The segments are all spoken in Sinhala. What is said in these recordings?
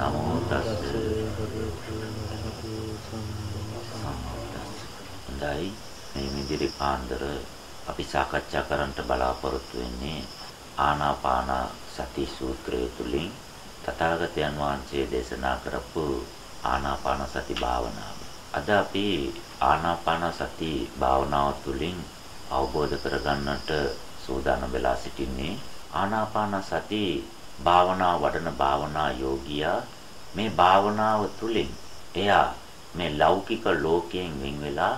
නමෝ තස් හොඳයි මේ මිදිරි පාන්දර අපි සාකච්ඡා කරන්නට බලාපොරොත්තු වෙන්නේ ආනාපාන සති සූත්‍රය තුලින් තථාගතයන් වහන්සේ දේශනා කරපු ආනාපාන සති භාවනාව. අද අපි ආනාපාන සති භාවනාව තුලින් අවබෝධ කරගන්නට සූදානම් වෙලා සිටින්නේ ආනාපාන සති භාවනා වඩන භාවනා යෝගියා මේ භාවනාව තුළින් එයා මේ ලෞකික ලෝකයෙන් වෙන් වෙලා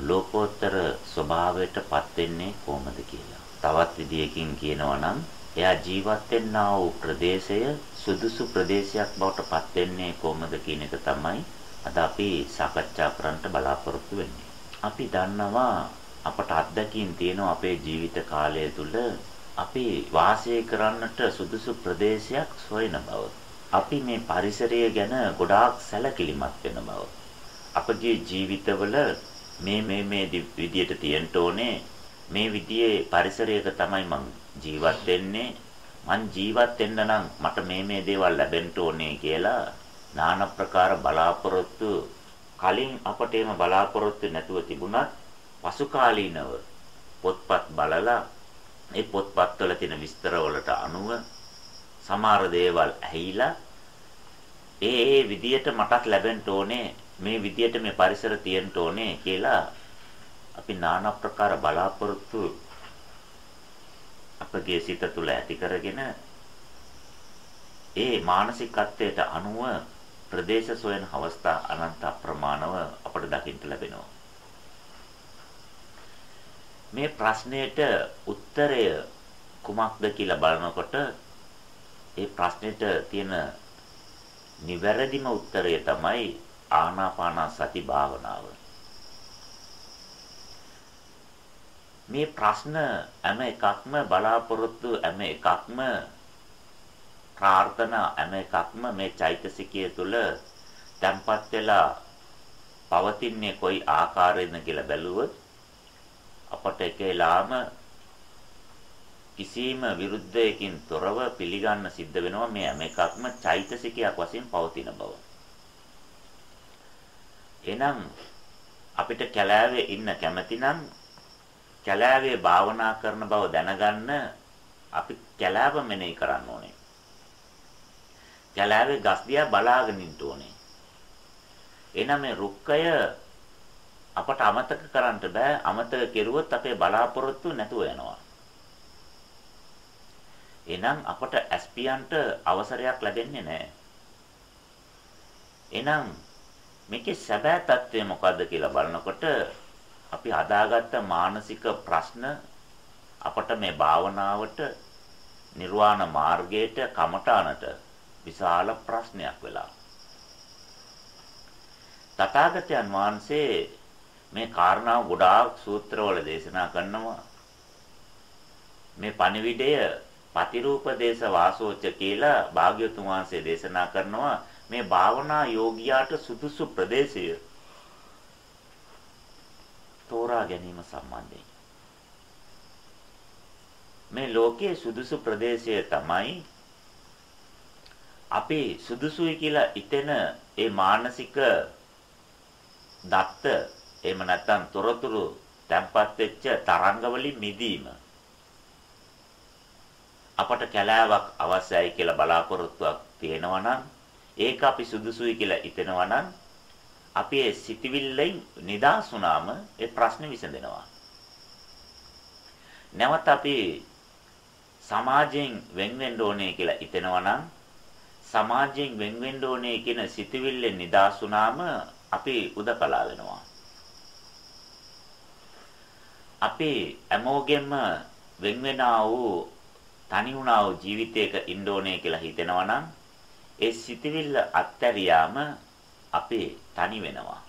ලෝකෝත්තර ස්වභාවයටපත් වෙන්නේ කොහොමද කියලා. තවත් විදියකින් කියනවා නම් එයා ජීවත් වෙන්නා වූ ප්‍රදේශය සුදුසු ප්‍රදේශයක් බවට පත් වෙන්නේ කොහොමද කියන එක තමයි අද අපි සාකච්ඡා කරන්න බලාපොරොත්තු වෙන්නේ. අපි දන්නවා අපට අත්දැකීම් තියෙනවා අපේ ජීවිත කාලය තුළ අපි වාසය කරන්නට සුදුසු ප්‍රදේශයක් සොයන බව. අපි මේ පරිසරය ගැන ගොඩාක් සැලකිලිමත් වෙන බව. අපගේ ජීවිතවල මේ මේ මේ විදියට තියෙන්න ඕනේ මේ විදිහේ පරිසරයක තමයි මං ජීවත් වෙන්නේ මං ජීවත් වෙන්න නම් මට මේ මේ දේවල් ලැබෙන්න ඕනේ කියලා নানা ප්‍රකාර බලාපොරොත්තු කලින් අපට එම බලාපොරොත්තු නැතුව තිබුණත් පසු කාලීනව පොත්පත් බලලා ඒ පොත්පත්වල තියෙන විස්තර වලට අනුව සමහර දේවල් ඇහිලා ඒ ඒ විදියට මටත් ලැබෙන්න ඕනේ මේ විදියට මේ පරිසර තියෙන්න ඕනේ කියලා අපි নানা ප්‍රකාර බලාපොරොත්තු අපගේ සිත තුළ ඇති කරගෙන ඒ මානසිකත්වයට අනුව ප්‍රදේශ සොයන අවස්ථා අනන්ත ප්‍රමාණව අපට දකින්න ලැබෙනවා. මේ ප්‍රශ්නයට උත්තරය කුමක්ද කියලා බලනකොට ඒ ප්‍රශ්නෙට තියෙන නිවැරදිම උත්තරය තමයි ආනාපාන සති භාවනාව. මේ ප්‍රශ්න හැම එකක්ම බලාපොරොත්තු හැම එකක්ම ප්‍රාර්ථනා හැම එකක්ම මේ චෛතසිකය තුළ තැම්පත් වෙලා පවතින්නේ කොයි ආකාරයෙන්ද කියලා බැලුවොත් අපට එකේලාම කිසිම විරුද්ධයකින් තොරව පිළිගන්න සිද්ධ වෙනවා මේ හැම එකක්ම චෛතසිකයක් වශයෙන් පවතින බව. එහෙනම් අපිට කැලෑවේ ඉන්න කැමැති නම් කැලෑවේ භාවනා කරන බව දැනගන්න අපි කැලෑව මෙනෙහි කරන්න ඕනේ. කැලෑවේ ගස් දිහා බලාගෙන ඉන්න ඕනේ. එහෙනම් මේ රුක්කය අපට අමතක කරන්න බෑ. අමතක කෙරුවොත් අපේ බලාපොරොත්තු නැතුව යනවා. එහෙනම් අපට ඇස්පියන්ට අවසරයක් ලැබෙන්නේ නැහැ එහෙනම් මේකේ සැබෑ తත්වය මොකද්ද කියලා බලනකොට අපි හදාගත්ත මානසික ප්‍රශ්න අපට මේ භාවනාවට නිර්වාණ මාර්ගයට කමඨානට විශාල ප්‍රශ්නයක් වෙලා. තථාගතයන් වහන්සේ මේ කාරණාව ගොඩාක් සූත්‍රවල දේශනා කරනවා. මේ පණිවිඩය පතිරූප දේශ වාසෝච කියලා භාග්‍යතුන් වහන්සේ දේශනා කරනවා මේ භාවනා යෝගියාට සුදුසු ප්‍රදේශය තෝරා ගැනීම සම්බන්ධයෙන් මේ ලෝකයේ සුදුසු ප්‍රදේශය තමයි අපි සුදුසුයි කියලා හිතෙන ඒ මානසික දත්ත එහෙම නැත්නම් තොරතුරු තැම්පත් වෙච්ච තරංග වලින් මිදීම අපට කැලෑවක් අවශ්‍යයි කියලා බලාපොරොත්තුවක් තියෙනවා නම් ඒක අපි සුදුසුයි කියලා හිතෙනවා නම් අපි ඒ සිටිවිල්ලෙන් නිදහස් වුණාම ඒ ප්‍රශ්නේ විසඳෙනවා. නැවත අපි සමාජයෙන් වෙන් වෙන්න ඕනේ කියලා හිතෙනවා නම් සමාජයෙන් වෙන් වෙන්න ඕනේ කියන සිටිවිල්ලෙන් නිදහස් වුණාම අපි උදකලා වෙනවා. අපේ හැමෝගෙම වෙන් වෙනා වූ තනි වුණා වූ ජීවිතයක ඉන්න ඕනේ කියලා හිතෙනවා නම් ඒ සිතවිල්ල අත්හැරියාම අපි තනි වෙනවා.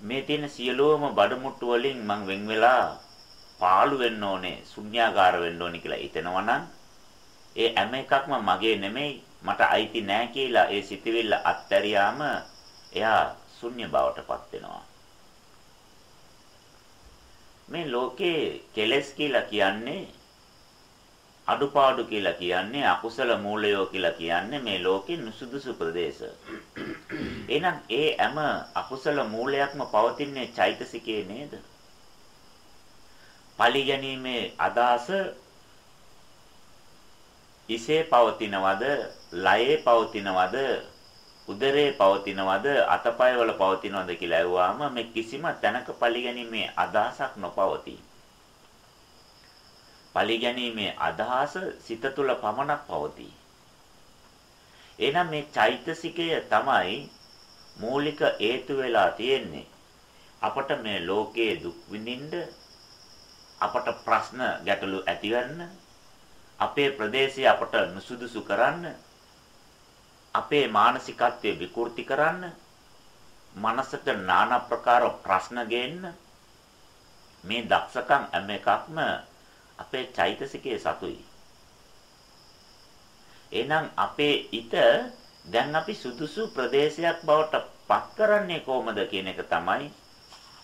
මේ තියෙන සියලුම බඩමුට්ටු වලින් මං වෙන් වෙලා පාළු වෙන්න ඕනේ, ශුන්‍යාකාර වෙන්න ඕනේ කියලා හිතෙනවා නම් ඒ හැම එකක්ම මගේ නෙමෙයි මට අයිති නෑ කියලා ඒ සිතවිල්ල අත්හැරියාම එයා ශුන්‍ය බවටපත් වෙනවා. මේ ලෝකේ කෙලස් කියලා කියන්නේ අඩුපාඩු කියලා කියන්නේ අකුසල මූලයෝ කියලා කියන්නේ මේ ලෝකේ නුසුදුසු ප්‍රදේශ. එහෙනම් ඒ හැම අකුසල මූලයක්ම පවතින්නේ චෛතසිකයේ නේද? පලි ගැනීමේ අදහස ඉසේ පවතිනවද, ලයේ පවතිනවද, උදරයේ පවතිනවද, අතපය වල පවතිනවද කියලා ඇහුවාම මේ කිසිම තැනක පලි ගැනීමේ අදහසක් නොපවතී. පලි ගැනීමේ අදහස සිත තුළ පමණක් පවතී. එහෙනම් මේ චෛතසිකය තමයි මූලික හේතු වෙලා තියෙන්නේ. අපට මේ ලෝකයේ දුක් විඳින්න අපට ප්‍රශ්න ගැටලු ඇතිවන්න අපේ ප්‍රදේශය අපට නුසුදුසු කරන්න අපේ මානසිකත්වය විකෘති කරන්න මනසට নানা ප්‍රකාර ප්‍රශ්න ගේන්න මේ දක්ෂකම් හැම එකක්ම අපේ චෛතසිකයේ සතුයි. එහෙනම් අපේ ිත දැන් අපි සුදුසු ප්‍රදේශයක් බවට පත් කරන්නේ කොහොමද කියන එක තමයි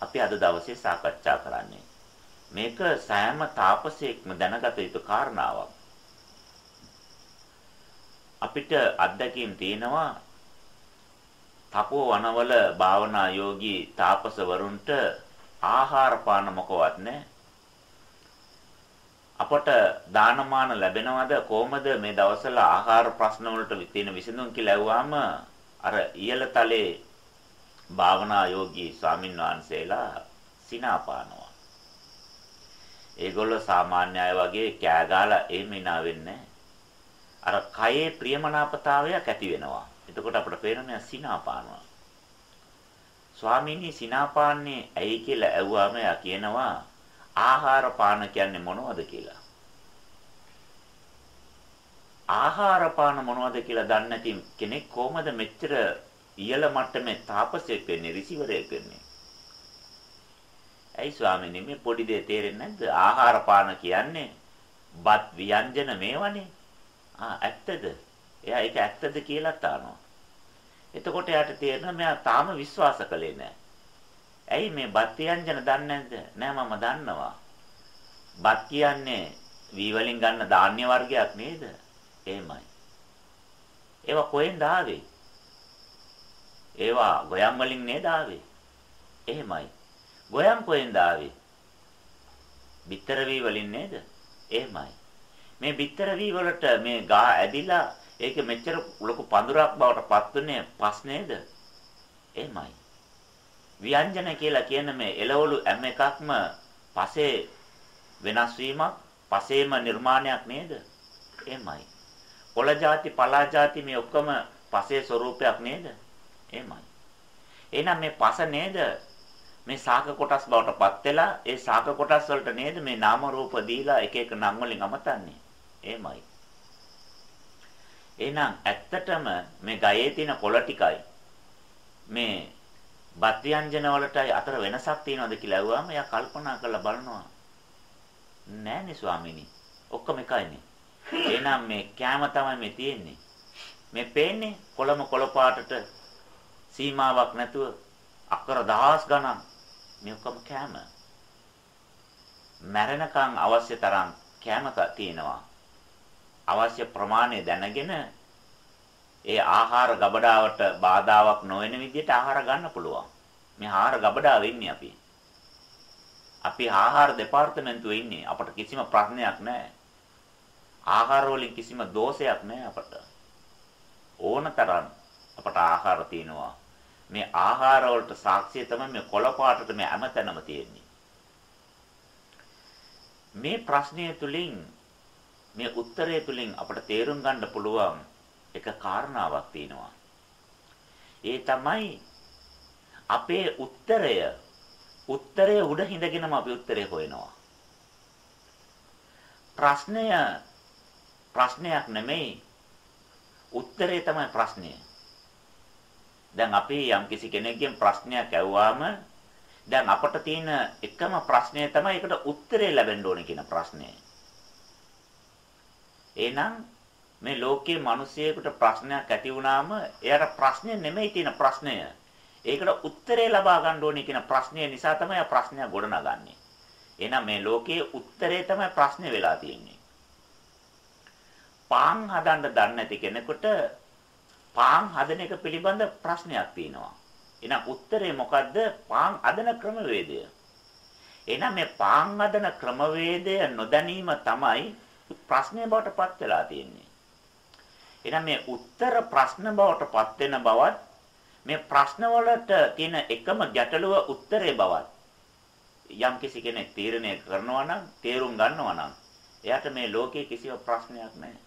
අපි අද දවසේ සාකච්ඡා කරන්නේ. මේක සෑම තාපසයෙක්ම දැනගත යුතු කාරණාවක්. අපිට අත්දැකීම් තියෙනවා තපෝ වනවල භාවනා යෝගී තාපසවරුන්ට ආහාර පාන මොකවත් නැහැ. අපට දානමාන ලැබෙනවද කොහමද මේ දවස්වල ආහාර ප්‍රශ්න වලට තියෙන විසඳුම් කියලා ඇහුවාම අර ඉහළ තලයේ භාවනා යෝගී ස්වාමින් වහන්සේලා සිනාපානවා. ඒගොල්ලෝ සාමාන්‍ය අය වගේ කෑ ගහලා එහෙම ඉනා වෙන්නේ අර කයේ ප්‍රියමනාපතාවයක් ඇති වෙනවා. එතකොට අපිට පේනවා සිනාපානවා. ස්වාමීනි සිනාපාන්නේ ඇයි කියලා ඇහුවාම එයා කියනවා ආහාර පාන කියන්නේ මොනවද කියලා. ආහාර පාන මොනවද කියලා දන්නේ නැති කෙනෙක් කොහොමද මෙච්චර ඉහළ මට්ටමේ තාපසයෙක් වෙන්නේ රිසිවරයෙක් වෙන්නේ? ඇයි ස්වාමීනි මේ පොඩි දේ තේරෙන්නේ නැද්ද? ආහාර පාන කියන්නේ බත් ව්‍යංජන මේවනේ. ආ ඇත්තද? එයා ඒක ඇත්තද කියලා තානවා. එතකොට එයාට තේරෙනවා මෙයා තාම විශ්වාස කළේ නැහැ. ඇයි මේ බත් ව්‍යංජන දන්නේ නැද්ද? නෑ මම දන්නවා. බත් කියන්නේ වී වලින් ගන්න ධාන්‍ය වර්ගයක් නේද? එහෙමයි. ඒවා කොහෙන්ද ආවේ? ඒවා ගොයම් වලින් නේද ආවේ? එහෙමයි. ගොයම් කොහෙන්ද ආවේ? බිත්තර වී වලින් නේද? එහෙමයි. මේ bitter වී වලට මේ ගා ඇදිලා ඒක මෙච්චර ලොකු පඳුරක් බවට පත් වෙන්නේ පස් නේද? එහෙමයි. ව්‍යංජන කියලා කියන මේ එළවලු හැම එකක්ම පසේ වෙනස් වීමක් පසේම නිර්මාණයක් නේද? එහෙමයි. කොළ જાති, පලා જાති මේ ඔක්කොම පසේ ස්වરૂපයක් නේද? එහෙමයි. එහෙනම් මේ පස නේද? මේ සාක කොටස් බවට පත් වෙලා ඒ සාක කොටස් වලට නේද මේ නාම රූප දීලා එක එක නම් වලින් අමතන්නේ. එහෙමයි. එහෙනම් ඇත්තටම මේ ගයේ තියෙන කොළ ටිකයි මේ බත් ව්‍යංජන වලටයි අතර වෙනසක් තියෙනවද කියලා අහුවාම එයා කල්පනා කරලා බලනවා. නෑනේ ස්වාමීනි. ඔක්කොම එකයිනේ. එහෙනම් මේ කෑම තමයි මේ තියෙන්නේ. මේ පේන්නේ කොළම කොළ පාටට සීමාවක් නැතුව අක්කර දහස් ගණන් මේ ඔක්කොම කෑම. මැරෙනකන් අවශ්‍ය තරම් කෑමක තියෙනවා. අවශ්‍ය ප්‍රමාණය දැනගෙන ඒ ආහාර ගබඩාවට බාධාවක් නොවන විදිහට ආහාර ගන්න පුළුවන්. මේ ආහාර ගබඩාවේ ඉන්නේ අපි. අපි ආහාර දෙපාර්තමේන්තුවේ ඉන්නේ. අපට කිසිම ප්‍රශ්නයක් නැහැ. ආහාර වලින් කිසිම දෝෂයක් නැහැ අපට. ඕනතරම් අපට ආහාර තියෙනවා. මේ ආහාර වලට සාක්ෂිය තමයි මේ කොළ පාටට මේ හැමතැනම තියෙන්නේ. මේ ප්‍රශ්නය තුලින් මේ උත්තරය තුලින් අපට තේරුම් ගන්න පුළුවන් එක කාරණාවක් තියෙනවා. ඒ තමයි අපේ උත්තරය උත්තරය උඩ හිඳගෙනම අපි උත්තරය හොයනවා. ප්‍රශ්නය ප්‍රශ්නයක් නෙමෙයි උත්තරේ තමයි ප්‍රශ්නය. දැන් අපි යම්කිසි කෙනෙක්ගෙන් ප්‍රශ්නයක් ඇහුවාම දැන් අපට තියෙන එකම ප්‍රශ්නය තමයි ඒකට උත්තරේ ලැබෙන්න ඕනේ කියන ප්‍රශ්නය. එහෙනම් මේ ලෝකයේ මිනිසියෙකුට ප්‍රශ්නයක් ඇති වුණාම එයාට ප්‍රශ්නේ නෙමෙයි තියෙන ප්‍රශ්නය. ඒකට උත්තරේ ලබා ගන්න ඕනේ කියන ප්‍රශ්නය නිසා තමයි ප්‍රශ්නය ගොඩනගන්නේ. එහෙනම් මේ ලෝකයේ උත්තරේ තමයි ප්‍රශ්නේ වෙලා තියෙන්නේ. පාන් හදන්න දන්නේ නැති කෙනෙකුට පාන් හදන එක පිළිබඳ ප්‍රශ්නයක් තියෙනවා. එහෙනම් උත්තරේ මොකද්ද? පාන් හදන ක්‍රමවේදය. එහෙනම් මේ පාන් හදන ක්‍රමවේදය නොදැනීම තමයි ප්‍රශ්නය බවට පත් වෙලා තියෙන්නේ. එහෙනම් මේ උත්තර ප්‍රශ්න බවට පත් වෙන බවත් මේ ප්‍රශ්න වලට තියෙන එකම ගැටලුව උත්තරේ බවත් යම් කිසි කෙනෙක් තීරණය කරනවා නම් තේරුම් ගන්නවා නම් එයාට මේ ලෝකේ කිසිම ප්‍රශ්නයක් නැහැ.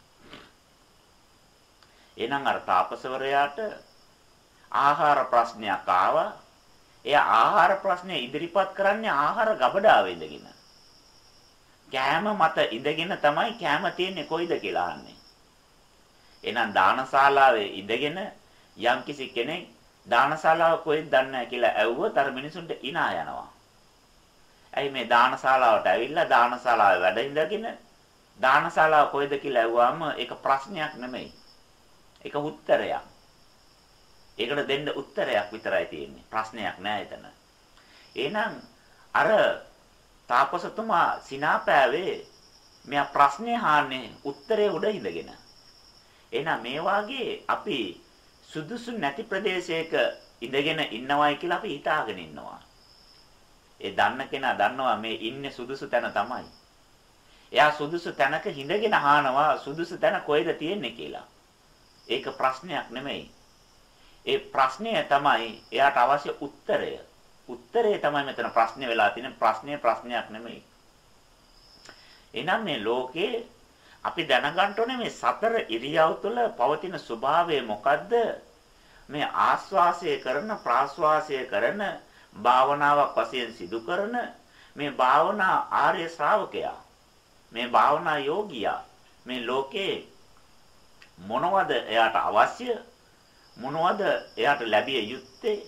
එහෙනම් අර තාපසවරයාට ආහාර ප්‍රශ්නයක් ආවා. එයා ආහාර ප්‍රශ්නේ ඉදිරිපත් කරන්නේ ආහාර ගබඩාවේ ඉඳගෙන. කෑම මත ඉඳගෙන තමයි කෑම තියෙන්නේ කොයිද කියලා අහන්නේ. එහෙනම් දානශාලාවේ ඉඳගෙන යම්කිසි කෙනෙක් දානශාලාව කොහෙද දන්නේ කියලා ඇහුවොත් අර මිනිසුන්ට ඉනා යනවා. ඇයි මේ දානශාලාවට ඇවිල්ලා දානශාලාවේ වැඩ ඉඳගෙන දානශාලාව කොහෙද කියලා ඇහුවාම ඒක ප්‍රශ්නයක් නෙමෙයි. ඒක උත්තරයක්. ඒකට දෙන්න උත්තරයක් විතරයි තියෙන්නේ. ප්‍රශ්නයක් නෑ එතන. එහෙනම් අර තාපසතුමා සිනාපෑවේ මෙයා ප්‍රශ්නේ අහන්නේ උත්තරේ උඩ ඉඳගෙන. එහෙනම් මේ වාගේ අපි සුදුසු නැති ප්‍රදේශයක ඉඳගෙන ඉන්නවයි කියලා අපි හිතාගෙන ඉන්නවා. ඒ දන්න කෙනා දන්නවා මේ ඉන්නේ සුදුසු තැන තමයි. එයා සුදුසු තැනක හිඳගෙන අහනවා සුදුසු තැන කොහෙද තියෙන්නේ කියලා. ඒක ප්‍රශ්නයක් නෙමෙයි. ඒ ප්‍රශ්නය තමයි එයාට අවශ්‍ය උත්තරය. උත්තරය තමයි මෙතන ප්‍රශ්නේ වෙලා තියෙන ප්‍රශ්නේ ප්‍රශ්නයක් නෙමෙයි. එහෙනම් මේ ලෝකේ අපි දැනගන්න ඕනේ මේ සතර ඉරියව් තුළ පවතින ස්වභාවය මොකද්ද? මේ ආස්වාසය කරන ප්‍රාස්වාසය කරන භාවනාවක් වශයෙන් සිදු කරන මේ භාවනා ආර්ය ශ්‍රාවකයා මේ භාවනා යෝගියා මේ ලෝකේ මොනවද එයාට අවශ්‍ය මොනවද එයාට ලැබිය යුත්තේ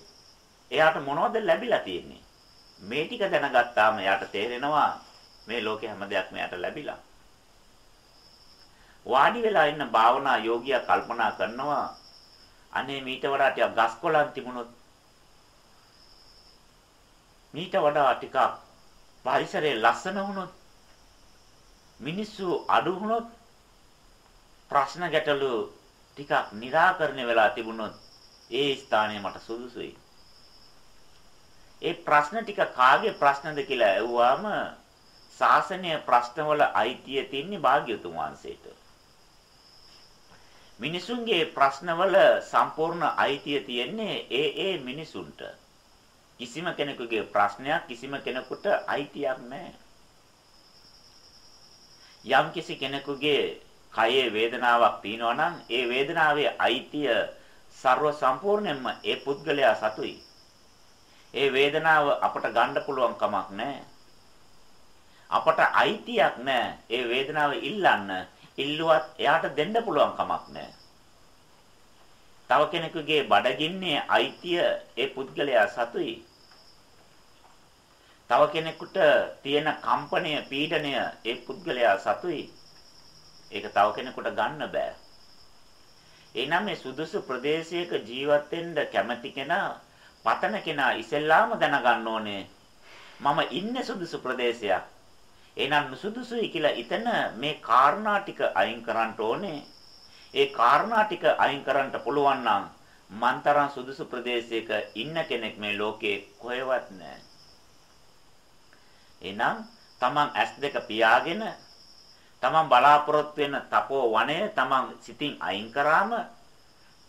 එයාට මොනවද ලැබිලා තියෙන්නේ මේ ටික දැනගත්තාම එයාට තේරෙනවා මේ ලෝකේ හැම දෙයක්ම එයාට ලැබිලා වාඩි වෙලා ඉන්න භාවනා යෝගියා කල්පනා කරනවා අනේ මීට වඩා ටිකක් ගස්කොලන් තිබුණොත් මීට වඩා ටිකක් පරිසරය ලස්සන වුණොත් මිනිස්සු අඩු වුණොත් ප්‍රශ්න ගැටලු ටිකක් निराකරණය වෙලා තිබුණොත් ඒ ස්ථානය මට සුදුසුයි. ඒ ප්‍රශ්න ටික කාගේ ප්‍රශ්නද කියලා ඇහුවාම ශාසනීය ප්‍රශ්නවල අයිතිය තින්නේ භාග්‍යතුන් වහන්සේට. මිනිසුන්ගේ ප්‍රශ්නවල සම්පූර්ණ අයිතිය තියෙන්නේ ඒ ඒ මිනිසුන්ට. කිසිම කෙනෙකුගේ ප්‍රශ්නයක් කිසිම කෙනෙකුට අයිතියක් නැහැ. යම් කිසි කෙනෙකුගේ කයේ වේදනාවක් තියෙනවා නම් ඒ වේදනාවේ අයිතිය ਸਰව සම්පූර්ණයෙන්ම ඒ පුද්ගලයා සතුයි. ඒ වේදනාව අපට ගන්න පුළුවන් කමක් නැහැ. අපට අයිතියක් නැහැ. ඒ වේදනාව ඉල්ලන්න. ඉල්ලුවත් එයාට දෙන්න පුළුවන් කමක් නැහැ. තව කෙනෙකුගේ බඩගින්නේ අයිතිය ඒ පුද්ගලයා සතුයි. තව කෙනෙකුට තියෙන කම්පණය, පීඩනය ඒ පුද්ගලයා සතුයි. ඒක තව කෙනෙකුට ගන්න බෑ. එනම් මේ සුදුසු ප්‍රදේශයක ජීවත් වෙන්න කැමති කෙනා, පතන කෙනා ඉස්සෙල්ලාම දැනගන්න ඕනේ මම ඉන්නේ සුදුසු ප්‍රදේශයක්. එහෙනම් සුදුසුයි කියලා ඉතන මේ කාරණා ටික අයින් කරන්න ඕනේ. ඒ කාරණා ටික අයින් කරන්න පුළුවන් නම් මන්තරන් සුදුසු ප්‍රදේශයක ඉන්න කෙනෙක් මේ ලෝකේ කොහෙවත් නැහැ. එහෙනම් Taman S2 පියාගෙන තමන් බලාපොරොත්තු වෙන තපෝ වනය තමන් සිතින් අයින් කරාම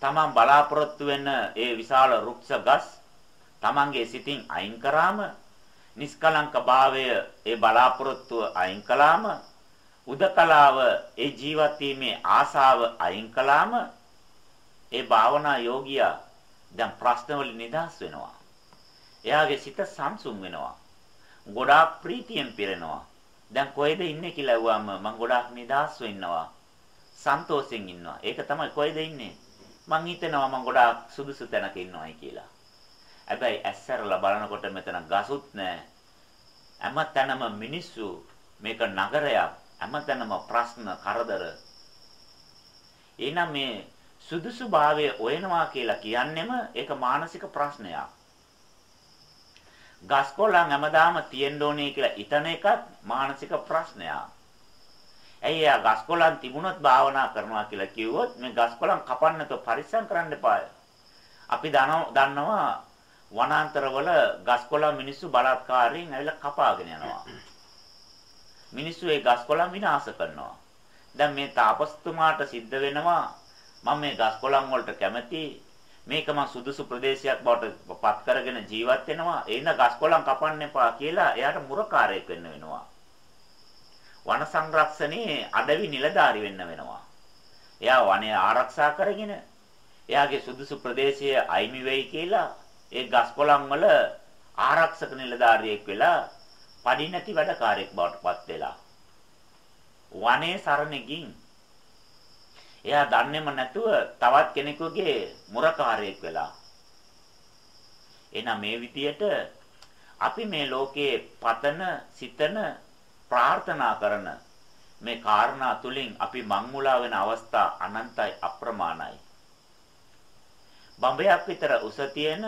තමන් බලාපොරොත්තු වෙන ඒ විශාල රුක්ෂ ගස් තමන්ගේ සිතින් අයින් කරාම නිස්කලංක භාවය ඒ බලාපොරොත්තුව අයින් කළාම උදකලාව ඒ ජීවත් වීමේ ආසාව අයින් කළාම ඒ භාවනා යෝගියා දැන් ප්‍රශ්න වලින් නිදහස් වෙනවා. එයාගේ සිත සංසුන් වෙනවා. ගොඩාක් ප්‍රීතියෙන් පිරෙනවා. දැන් කොහෙද ඉන්නේ කියලා ඇහුවාම මම ගොඩාක් නිදහස්ව ඉන්නවා. සන්තෝෂෙන් ඉන්නවා. ඒක තමයි කොහෙද ඉන්නේ? මං හිතනවා මං ගොඩාක් සුදුසු තැනක ඉන්නවායි කියලා. හැබැයි ඇස්සරලා බලනකොට මෙතන ගසුත් නැහැ. හැමතැනම මිනිස්සු මේක නගරයක්. හැමතැනම ප්‍රශ්න කරදර. එහෙනම් මේ සුදුසු භාවය ඔයනවා කියලා කියන්නෙම ඒක මානසික ප්‍රශ්නයක්. ගස්කොළන් හැමදාම තියෙන්න ඕනේ කියලා හිතන එකත් මානසික ප්‍රශ්නයක්. ඇයි එයා ගස්කොලන් තිබුණොත් භාවනා කරනවා කියලා කිව්වොත් මේ ගස්කොලන් කපන්න නැතුව පරිස්සම් කරන්න එපාය. අපි දන්නවා වනාන්තරවල ගස්කොලන් මිනිස්සු බලත්කාරයෙන් ඇවිල්ලා කපාගෙන යනවා. මිනිස්සු ඒ ගස්කොලන් විනාශ කරනවා. දැන් මේ තාපස්තුමාට සිද්ධ වෙනවා මම මේ ගස්කොලන් වලට කැමති මේක මම සුදුසු ප්‍රදේශයක් බවට පත් කරගෙන ජීවත් වෙනවා එින ගස්කොලන් කපන්න එපා කියලා එයාට මුරකාරයෙක් වෙන්න වෙනවා වන සංරක්ෂණයේ අඩවි නිලධාරි වෙන්න වෙනවා එයා වනය ආරක්ෂා කරගෙන එයාගේ සුදුසු ප්‍රදේශය අයිමි වෙයි කියලා ඒ ගස්කොලන් වල ආරක්ෂක නිලධාරියෙක් වෙලා පඩි නැති වැඩකාරයෙක් බවට පත් වෙලා වනේ සරණකින් එයා දන්නේම නැතුව තවත් කෙනෙකුගේ මුරකාරයෙක් වෙලා එහෙනම් මේ විදියට අපි මේ ලෝකයේ පතන සිතන ප්‍රාර්ථනා කරන මේ කාරණා තුලින් අපි මංමුලා වෙන අවස්ථා අනන්තයි අප්‍රමාණයි. බඹයක් විතර උස තියෙන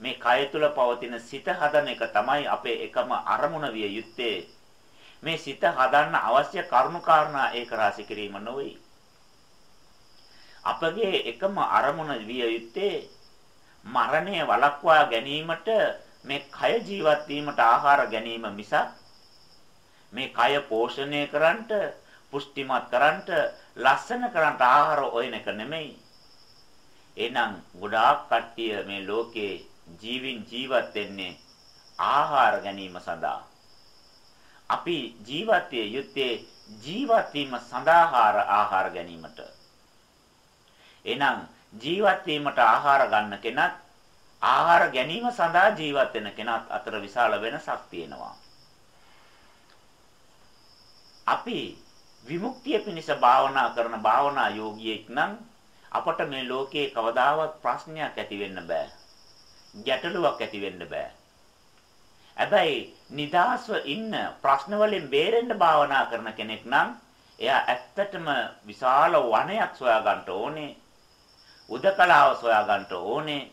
මේ කය තුල පවතින සිත හදන එක තමයි අපේ එකම අරමුණ විය යුත්තේ. මේ සිත හදන්න අවශ්‍ය කරුණු කාරණා ඒක රාශි කිරීම නොවේ. අපගේ එකම අරමුණ විය යුත්තේ මරණය වළක්වා ගැනීමට මේ කය ජීවත් වීමට ආහාර ගැනීම මිසක් මේ කය පෝෂණය කරන්නට පුෂ්ටිමත් කරන්නට ලස්සන කරන්නට ආහාර හොයන එක නෙමෙයි. එහෙනම් ගොඩාක් කට්ටිය මේ ලෝකේ ජීවින් ජීවත් වෙන්නේ ආහාර ගැනීම සඳහා. අපි ජීවත් යුත්තේ ජීවත් වීම සඳහා ආහාර ගැනීමට. එහෙනම් ජීවත් වීමට ආහාර ගන්න කෙනත් ආහාර ගැනීම සඳහා ජීවත් වෙන කෙනත් අතර විශාල වෙනසක් තියෙනවා. අපි විමුක්තිය පිණිස භාවනා කරන භාවනා යෝගියෙක් නම් අපට මේ ලෝකේ කවදාවත් ප්‍රශ්නයක් ඇති වෙන්න බෑ. ගැටලුවක් ඇති වෙන්න බෑ. හැබැයි නිදාස්ව ඉන්න ප්‍රශ්න වලින් බේරෙන්න භාවනා කරන කෙනෙක් නම් එයා ඇත්තටම විශාල වනයක් සොයා ගන්න ඕනේ. උදකලාව සොයා ගන්න ඕනේ.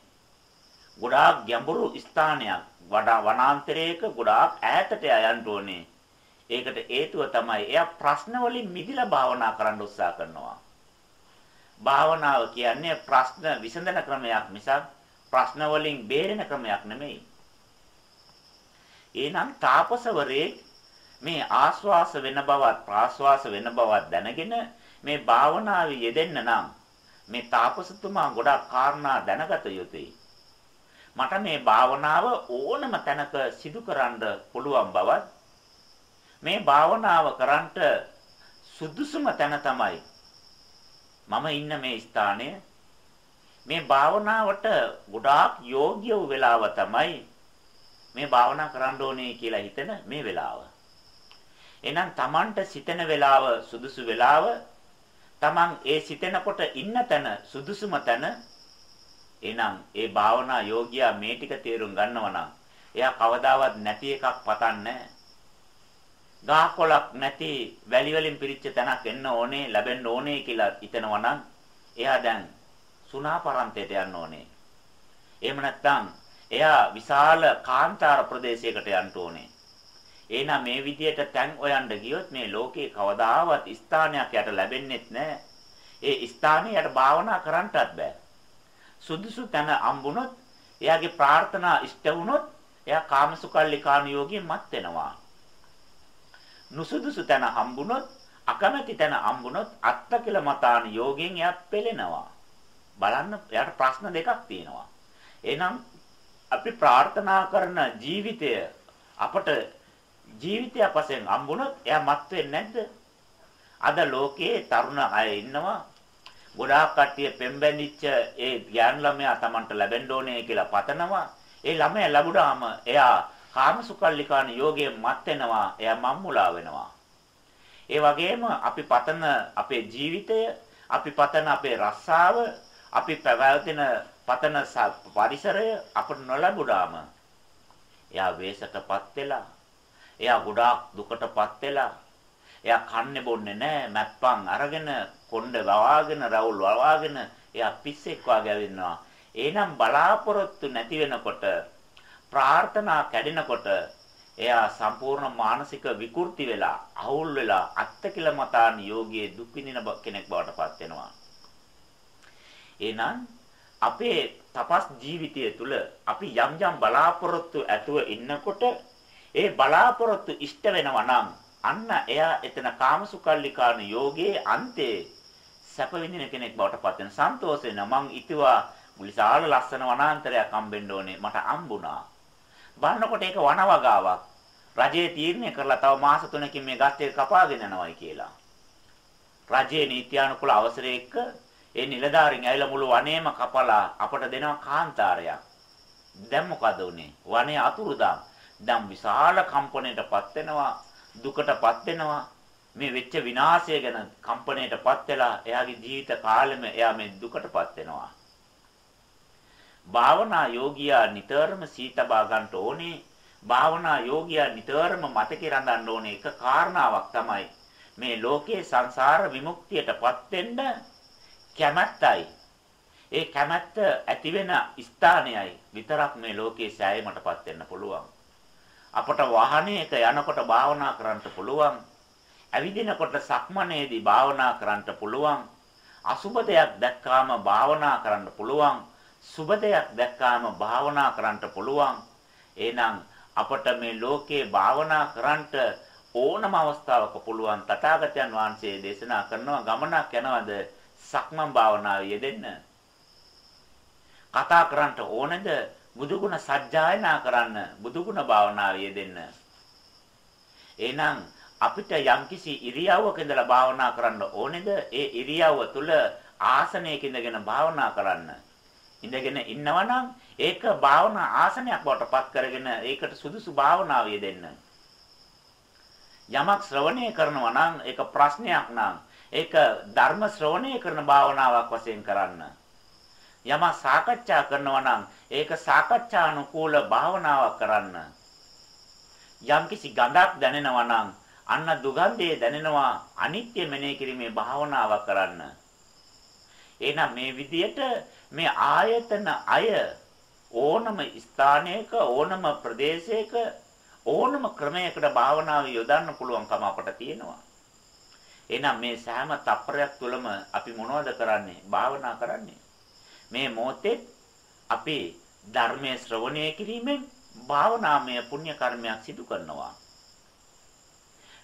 ගොඩාක් ගැඹුරු ස්ථානයක් වඩා වනාන්තරයක ගොඩාක් ඈතට යන්න ඕනේ. ඒකට හේතුව තමයි එයා ප්‍රශ්න වලින් මිදිලා භාවනා කරන්න උත්සාහ කරනවා. භාවනාව කියන්නේ ප්‍රශ්න විසඳන ක්‍රමයක් මිසක් ප්‍රශ්න වලින් බේරෙන ක්‍රමයක් නෙමෙයි. එහෙනම් තාපසවරේ මේ ආස්වාස වෙන බවත් ප්‍රාස්වාස වෙන බවත් දැනගෙන මේ භාවනාවේ යෙදෙන්න නම් මේ තාපසතුමා ගොඩක් කාරණා දැනගත යුතුයි. මට මේ භාවනාව ඕනම තැනක සිදු කරන්න පුළුවන් බවත් මේ භාවනාව කරන්නට සුදුසුම තැන තමයි මම ඉන්න මේ ස්ථානය මේ භාවනාවට ගොඩාක් යෝග්‍ය වූ වෙලාව තමයි මේ භාවනා කරන්න ඕනේ කියලා හිතන මේ වෙලාව. එහෙනම් Tamanට සිතන වෙලාව සුදුසු වෙලාව Taman ඒ සිතනකොට ඉන්න තැන සුදුසුම තැන එහෙනම් ඒ භාවනා යෝගියා මේ ටික තේරුම් ගන්නවා නම් එයා කවදාවත් නැති එකක් පතන්නේ ගහකොලක් නැති වැලි වලින් පිරිච්ච තැනක් එන්න ඕනේ ලැබෙන්න ඕනේ කියලා හිතනවා නම් එයා දැන් සුණාපරන්තයට යන්න ඕනේ. එහෙම නැත්නම් එයා විශාල කාන්තාර ප්‍රදේශයකට යන්න ඕනේ. එහෙනම් මේ විදියට තැන් හොයන්න ගියොත් මේ ලෝකේ කවදාවත් ස්ථානයක් යට ලැබෙන්නේ නැහැ. ඒ ස්ථානේ යට භාවනා කරන්නටත් බෑ. සුදුසු තැන අම්බුනොත් එයාගේ ප්‍රාර්ථනා ඉෂ්ට වුනොත් එයා කාමසුකල්ලිකානුයෝගයෙන් මත් වෙනවා. නුසුදුසු තැන හම්බුනොත් අකමැති තැන හම්බුනොත් අත්තකිල මතාන යෝගයෙන් එයා පෙළෙනවා. බලන්න එයාට ප්‍රශ්න දෙකක් තියෙනවා. එහෙනම් අපි ප්‍රාර්ථනා කරන ජීවිතය අපට ජීවිතයක් වශයෙන් හම්බුනොත් එයා මත් වෙන්නේ නැද්ද? අද ලෝකයේ තරුණ අය ඉන්නවා ගොඩාක් කට්ටිය පෙම්බැඳිච්ච ඒ ඥාන ළමයා Tamanට ලැබෙන්න ඕනේ කියලා පතනවා. ඒ ළමයා ලැබුණාම එයා කාමසුකල්ලිකාන යෝගයෙන් මත් වෙනවා. එයා මම්මුලා වෙනවා. ඒ වගේම අපි පතන අපේ ජීවිතය, අපි පතන අපේ රස්සාව, අපි පැවැත්ෙන පතන පරිසරය අපට නොලැබුණාම එයා වේසටපත් වෙලා එයා ගොඩාක් දුකටපත් වෙලා එයා කන්නේ බොන්නේ නැහැ මැප්පන් අරගෙන කොණ්ඩ වවාගෙන රවුල් වවාගෙන එයා පිස්සෙක් වගේ වෙනවා එහෙනම් බලාපොරොත්තු නැති වෙනකොට ප්‍රාර්ථනා කැඩෙනකොට එයා සම්පූර්ණ මානසික විකෘති වෙලා අවුල් වෙලා අත්තකිල මතාන් යෝගයේ දුක් විඳින කෙනෙක් බවට පත් වෙනවා. එහෙනම් අපේ තපස් ජීවිතය තුළ අපි යම් යම් බලාපොරොත්තු ඇතුව ඉන්නකොට ඒ බලාපොරොත්තු ඉෂ්ට වෙනවා නම් අන්න එයා එතන කාමසුකල්ලිකාන යෝගයේ අන්තේ සැප විඳින කෙනෙක් බවට පත් වෙන සන්තෝෂ වෙන මං ඉතිවා විශාල ලස්සන වනාන්තරයක් හම්බෙන්න ඕනේ. මට හම්බුණා බලනකොට ඒක වනවගාවක්. රජයේ තීරණය කරලා තව මාස 3කින් මේ ගස් ටික කපාගෙන යනවායි කියලා. රජයේ නීත්‍යානුකූල අවසරය එක්ක ඒ නිලධාරීන් ඇවිල්ලා මුළු වනයේම කපලා අපට දෙනවා කාන්තාරයක්. දැන් මොකද උනේ වනයේ අතුරුදම් දැන් විශාල කම්පණයටපත් වෙනවා දුකටපත් වෙනවා. මේ වෙච්ච විනාශය ගැන කම්පණයටපත් වෙලා එයාගේ ජීවිත කාලෙම එයා මේ දුකටපත් වෙනවා. භාවනා යෝගියා නිතරම සීතබා ගන්න ඕනේ. භාවනා යෝගියා නිතරම මතකේ රඳන්න ඕනේ එක කාරණාවක් තමයි මේ ලෝකේ සංසාර විමුක්තියටපත් වෙන්න කැමැත්තයි. ඒ කැමැත්ත ඇති වෙන ස්ථානයයි විතරක් මේ ලෝකේ සෑයීමටපත් වෙන්න පුළුවන්. අපට වාහනයක යනකොට භාවනා කරන්න පුළුවන්. ඇවිදිනකොට සක්මනේදී භාවනා කරන්න පුළුවන්. අසුබ දෙයක් දැක්කාම භාවනා කරන්න පුළුවන්. සුබ දෙයක් දැක්කාම භාවනා කරන්න පුළුවන්. එහෙනම් අපට මේ ලෝකේ භාවනා කරන්නට ඕනම අවස්ථාවක පුළුවන් තථාගතයන් වහන්සේ දේශනා කරනවා ගමනක් යනවද සක්මන් භාවනාවේ යෙදෙන්න. කතා කරන්නට ඕනද බුදුගුණ සජ්ජායනා කරන්න බුදුගුණ භාවනාවේ යෙදෙන්න. එහෙනම් අපිට යම්කිසි ඉරියව්වක ඉඳලා භාවනා කරන්න ඕනේද? ඒ ඉරියව්ව තුල ආසනයක ඉඳගෙන භාවනා කරන්න. ඉඳගෙන ඉන්නවනම් ඒක භාවනා ආසනයක් බවට පත් කරගෙන ඒකට සුදුසු භාවනාව යෙදෙන්න. යමක් ශ්‍රවණය කරනවා නම් ඒක ප්‍රශ්නයක් නම් ඒක ධර්ම ශ්‍රවණය කරන භාවනාවක් වශයෙන් කරන්න. යම සාකච්ඡා කරනවා නම් ඒක සාකච්ඡානුකූල භාවනාවක් කරන්න. යම්කිසි ගඳක් දැනෙනවා නම් අන්න දුගන්ධය දැනෙනවා අනිත්‍ය මෙනෙහි කිරීමේ භාවනාවක් කරන්න. එහෙනම් මේ විදියට මේ ආයතන අය ඕනම ස්ථානයක ඕනම ප්‍රදේශයක ඕනම ක්‍රමයකට භාවනාව යොදන්න පුළුවන්කම අපට තියෙනවා. එහෙනම් මේ සෑම තප්පරයක් තුළම අපි මොනවද කරන්නේ? භාවනා කරන්නේ. මේ මොහොතේ අපි ධර්මයේ ශ්‍රවණය කිරීමෙන් භාවනාමය පුණ්‍ය කර්මයක් සිදු කරනවා.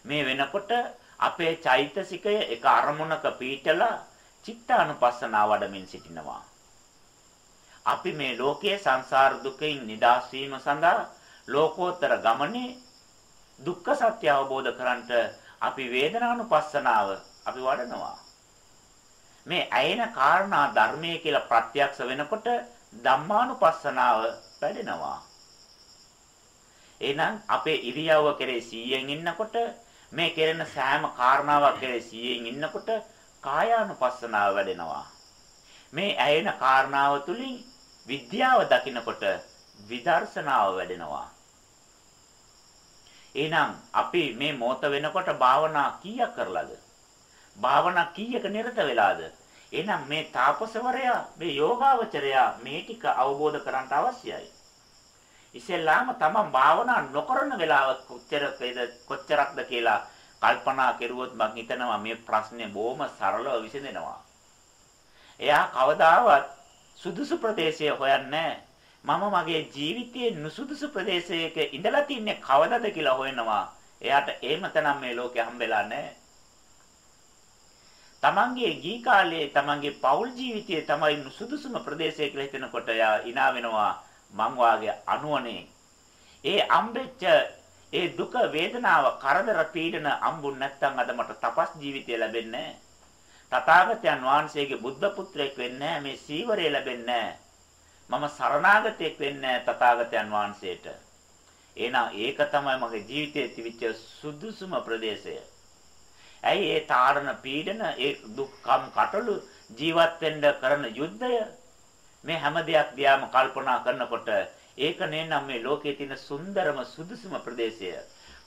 මේ වෙනකොට අපේ චෛතසිකය එක අරමුණක පීඨලා චිත්තානුපස්සනාව වඩමින් සිටිනවා. අපි මේ ලෝකයේ සංසාර දුකෙන් නිදහස් වීම සඳහා ලෝකෝත්තර ගමනේ දුක්ඛ සත්‍ය අවබෝධ කරන්ට අපි වේදනානුපස්සනාව අපි වඩනවා. මේ ඇයෙන කාරණා ධර්මයේ කියලා ප්‍රත්‍යක්ෂ වෙනකොට ධම්මානුපස්සනාව වැඩෙනවා. එහෙනම් අපේ ඉරියව්ව කෙරේ 100න් ඉන්නකොට මේ කෙරෙන සෑම කාරණාවක් කෙරේ 100න් ඉන්නකොට කායානුපස්සනාව වැඩෙනවා. මේ ඇයෙන කාරණාව තුලින් විද්‍යාව දකිනකොට විදර්ශනාව වැඩෙනවා. එහෙනම් අපි මේ මොහොත වෙනකොට භාවනා කීයක් කරලාද? භාවනා කීයක නිරත වෙලාද? එහෙනම් මේ තාපසවරයා මේ යෝගාවචරයා මේ ටික අවබෝධ කරගන්න අවශ්‍යයි. ඉස්සෙල්ලාම තමන් භාවනා නොකරන වෙලාව කොච්චරද කොච්චරක්ද කියලා කල්පනා කෙරුවොත් මම හිතනවා මේ ප්‍රශ්නේ බොහොම සරලව විසඳෙනවා. එයා කවදාවත් සුදුසු ප්‍රදේශය හොයන්නේ මම මගේ ජීවිතයේ නුසුදුසු ප්‍රදේශයක ඉඳලා තින්නේ කවදද කියලා හොයනවා. එයාට එහෙම තනම් මේ ලෝකේ හම්බෙලා නැහැ. තමන්ගේ ගී කාලයේ තමන්ගේ පෞල් ජීවිතයේ තමයි සුදුසුම ප්‍රදේශය කියලා හිතනකොට යා ඉනා වෙනවා මං වාගේ අනුවනේ ඒ අම්බෙච්ච ඒ දුක වේදනාව කරදර පීඩන අම්බුන් නැත්තම් අද මට තපස් ජීවිතය ලැබෙන්නේ තථාගතයන් වහන්සේගේ බුද්ධ පුත්‍රයෙක් වෙන්නේ මේ සීවරය ලැබෙන්නේ මම සරණාගතයෙක් වෙන්නේ තථාගතයන් වහන්සේට. එහෙනම් ඒක තමයි මගේ ජීවිතයේ තිබිච්ච සුදුසුම ප්‍රදේශය. ඇයි ඒ තාරණ පීඩන ඒ දුක්ඛම් කටළු ජීවත් වෙන්න කරන යුද්ධය? මේ හැම දෙයක් දිහාම කල්පනා කරනකොට ඒක නේනම් මේ ලෝකයේ තියෙන සුන්දරම සුදුසුම ප්‍රදේශය.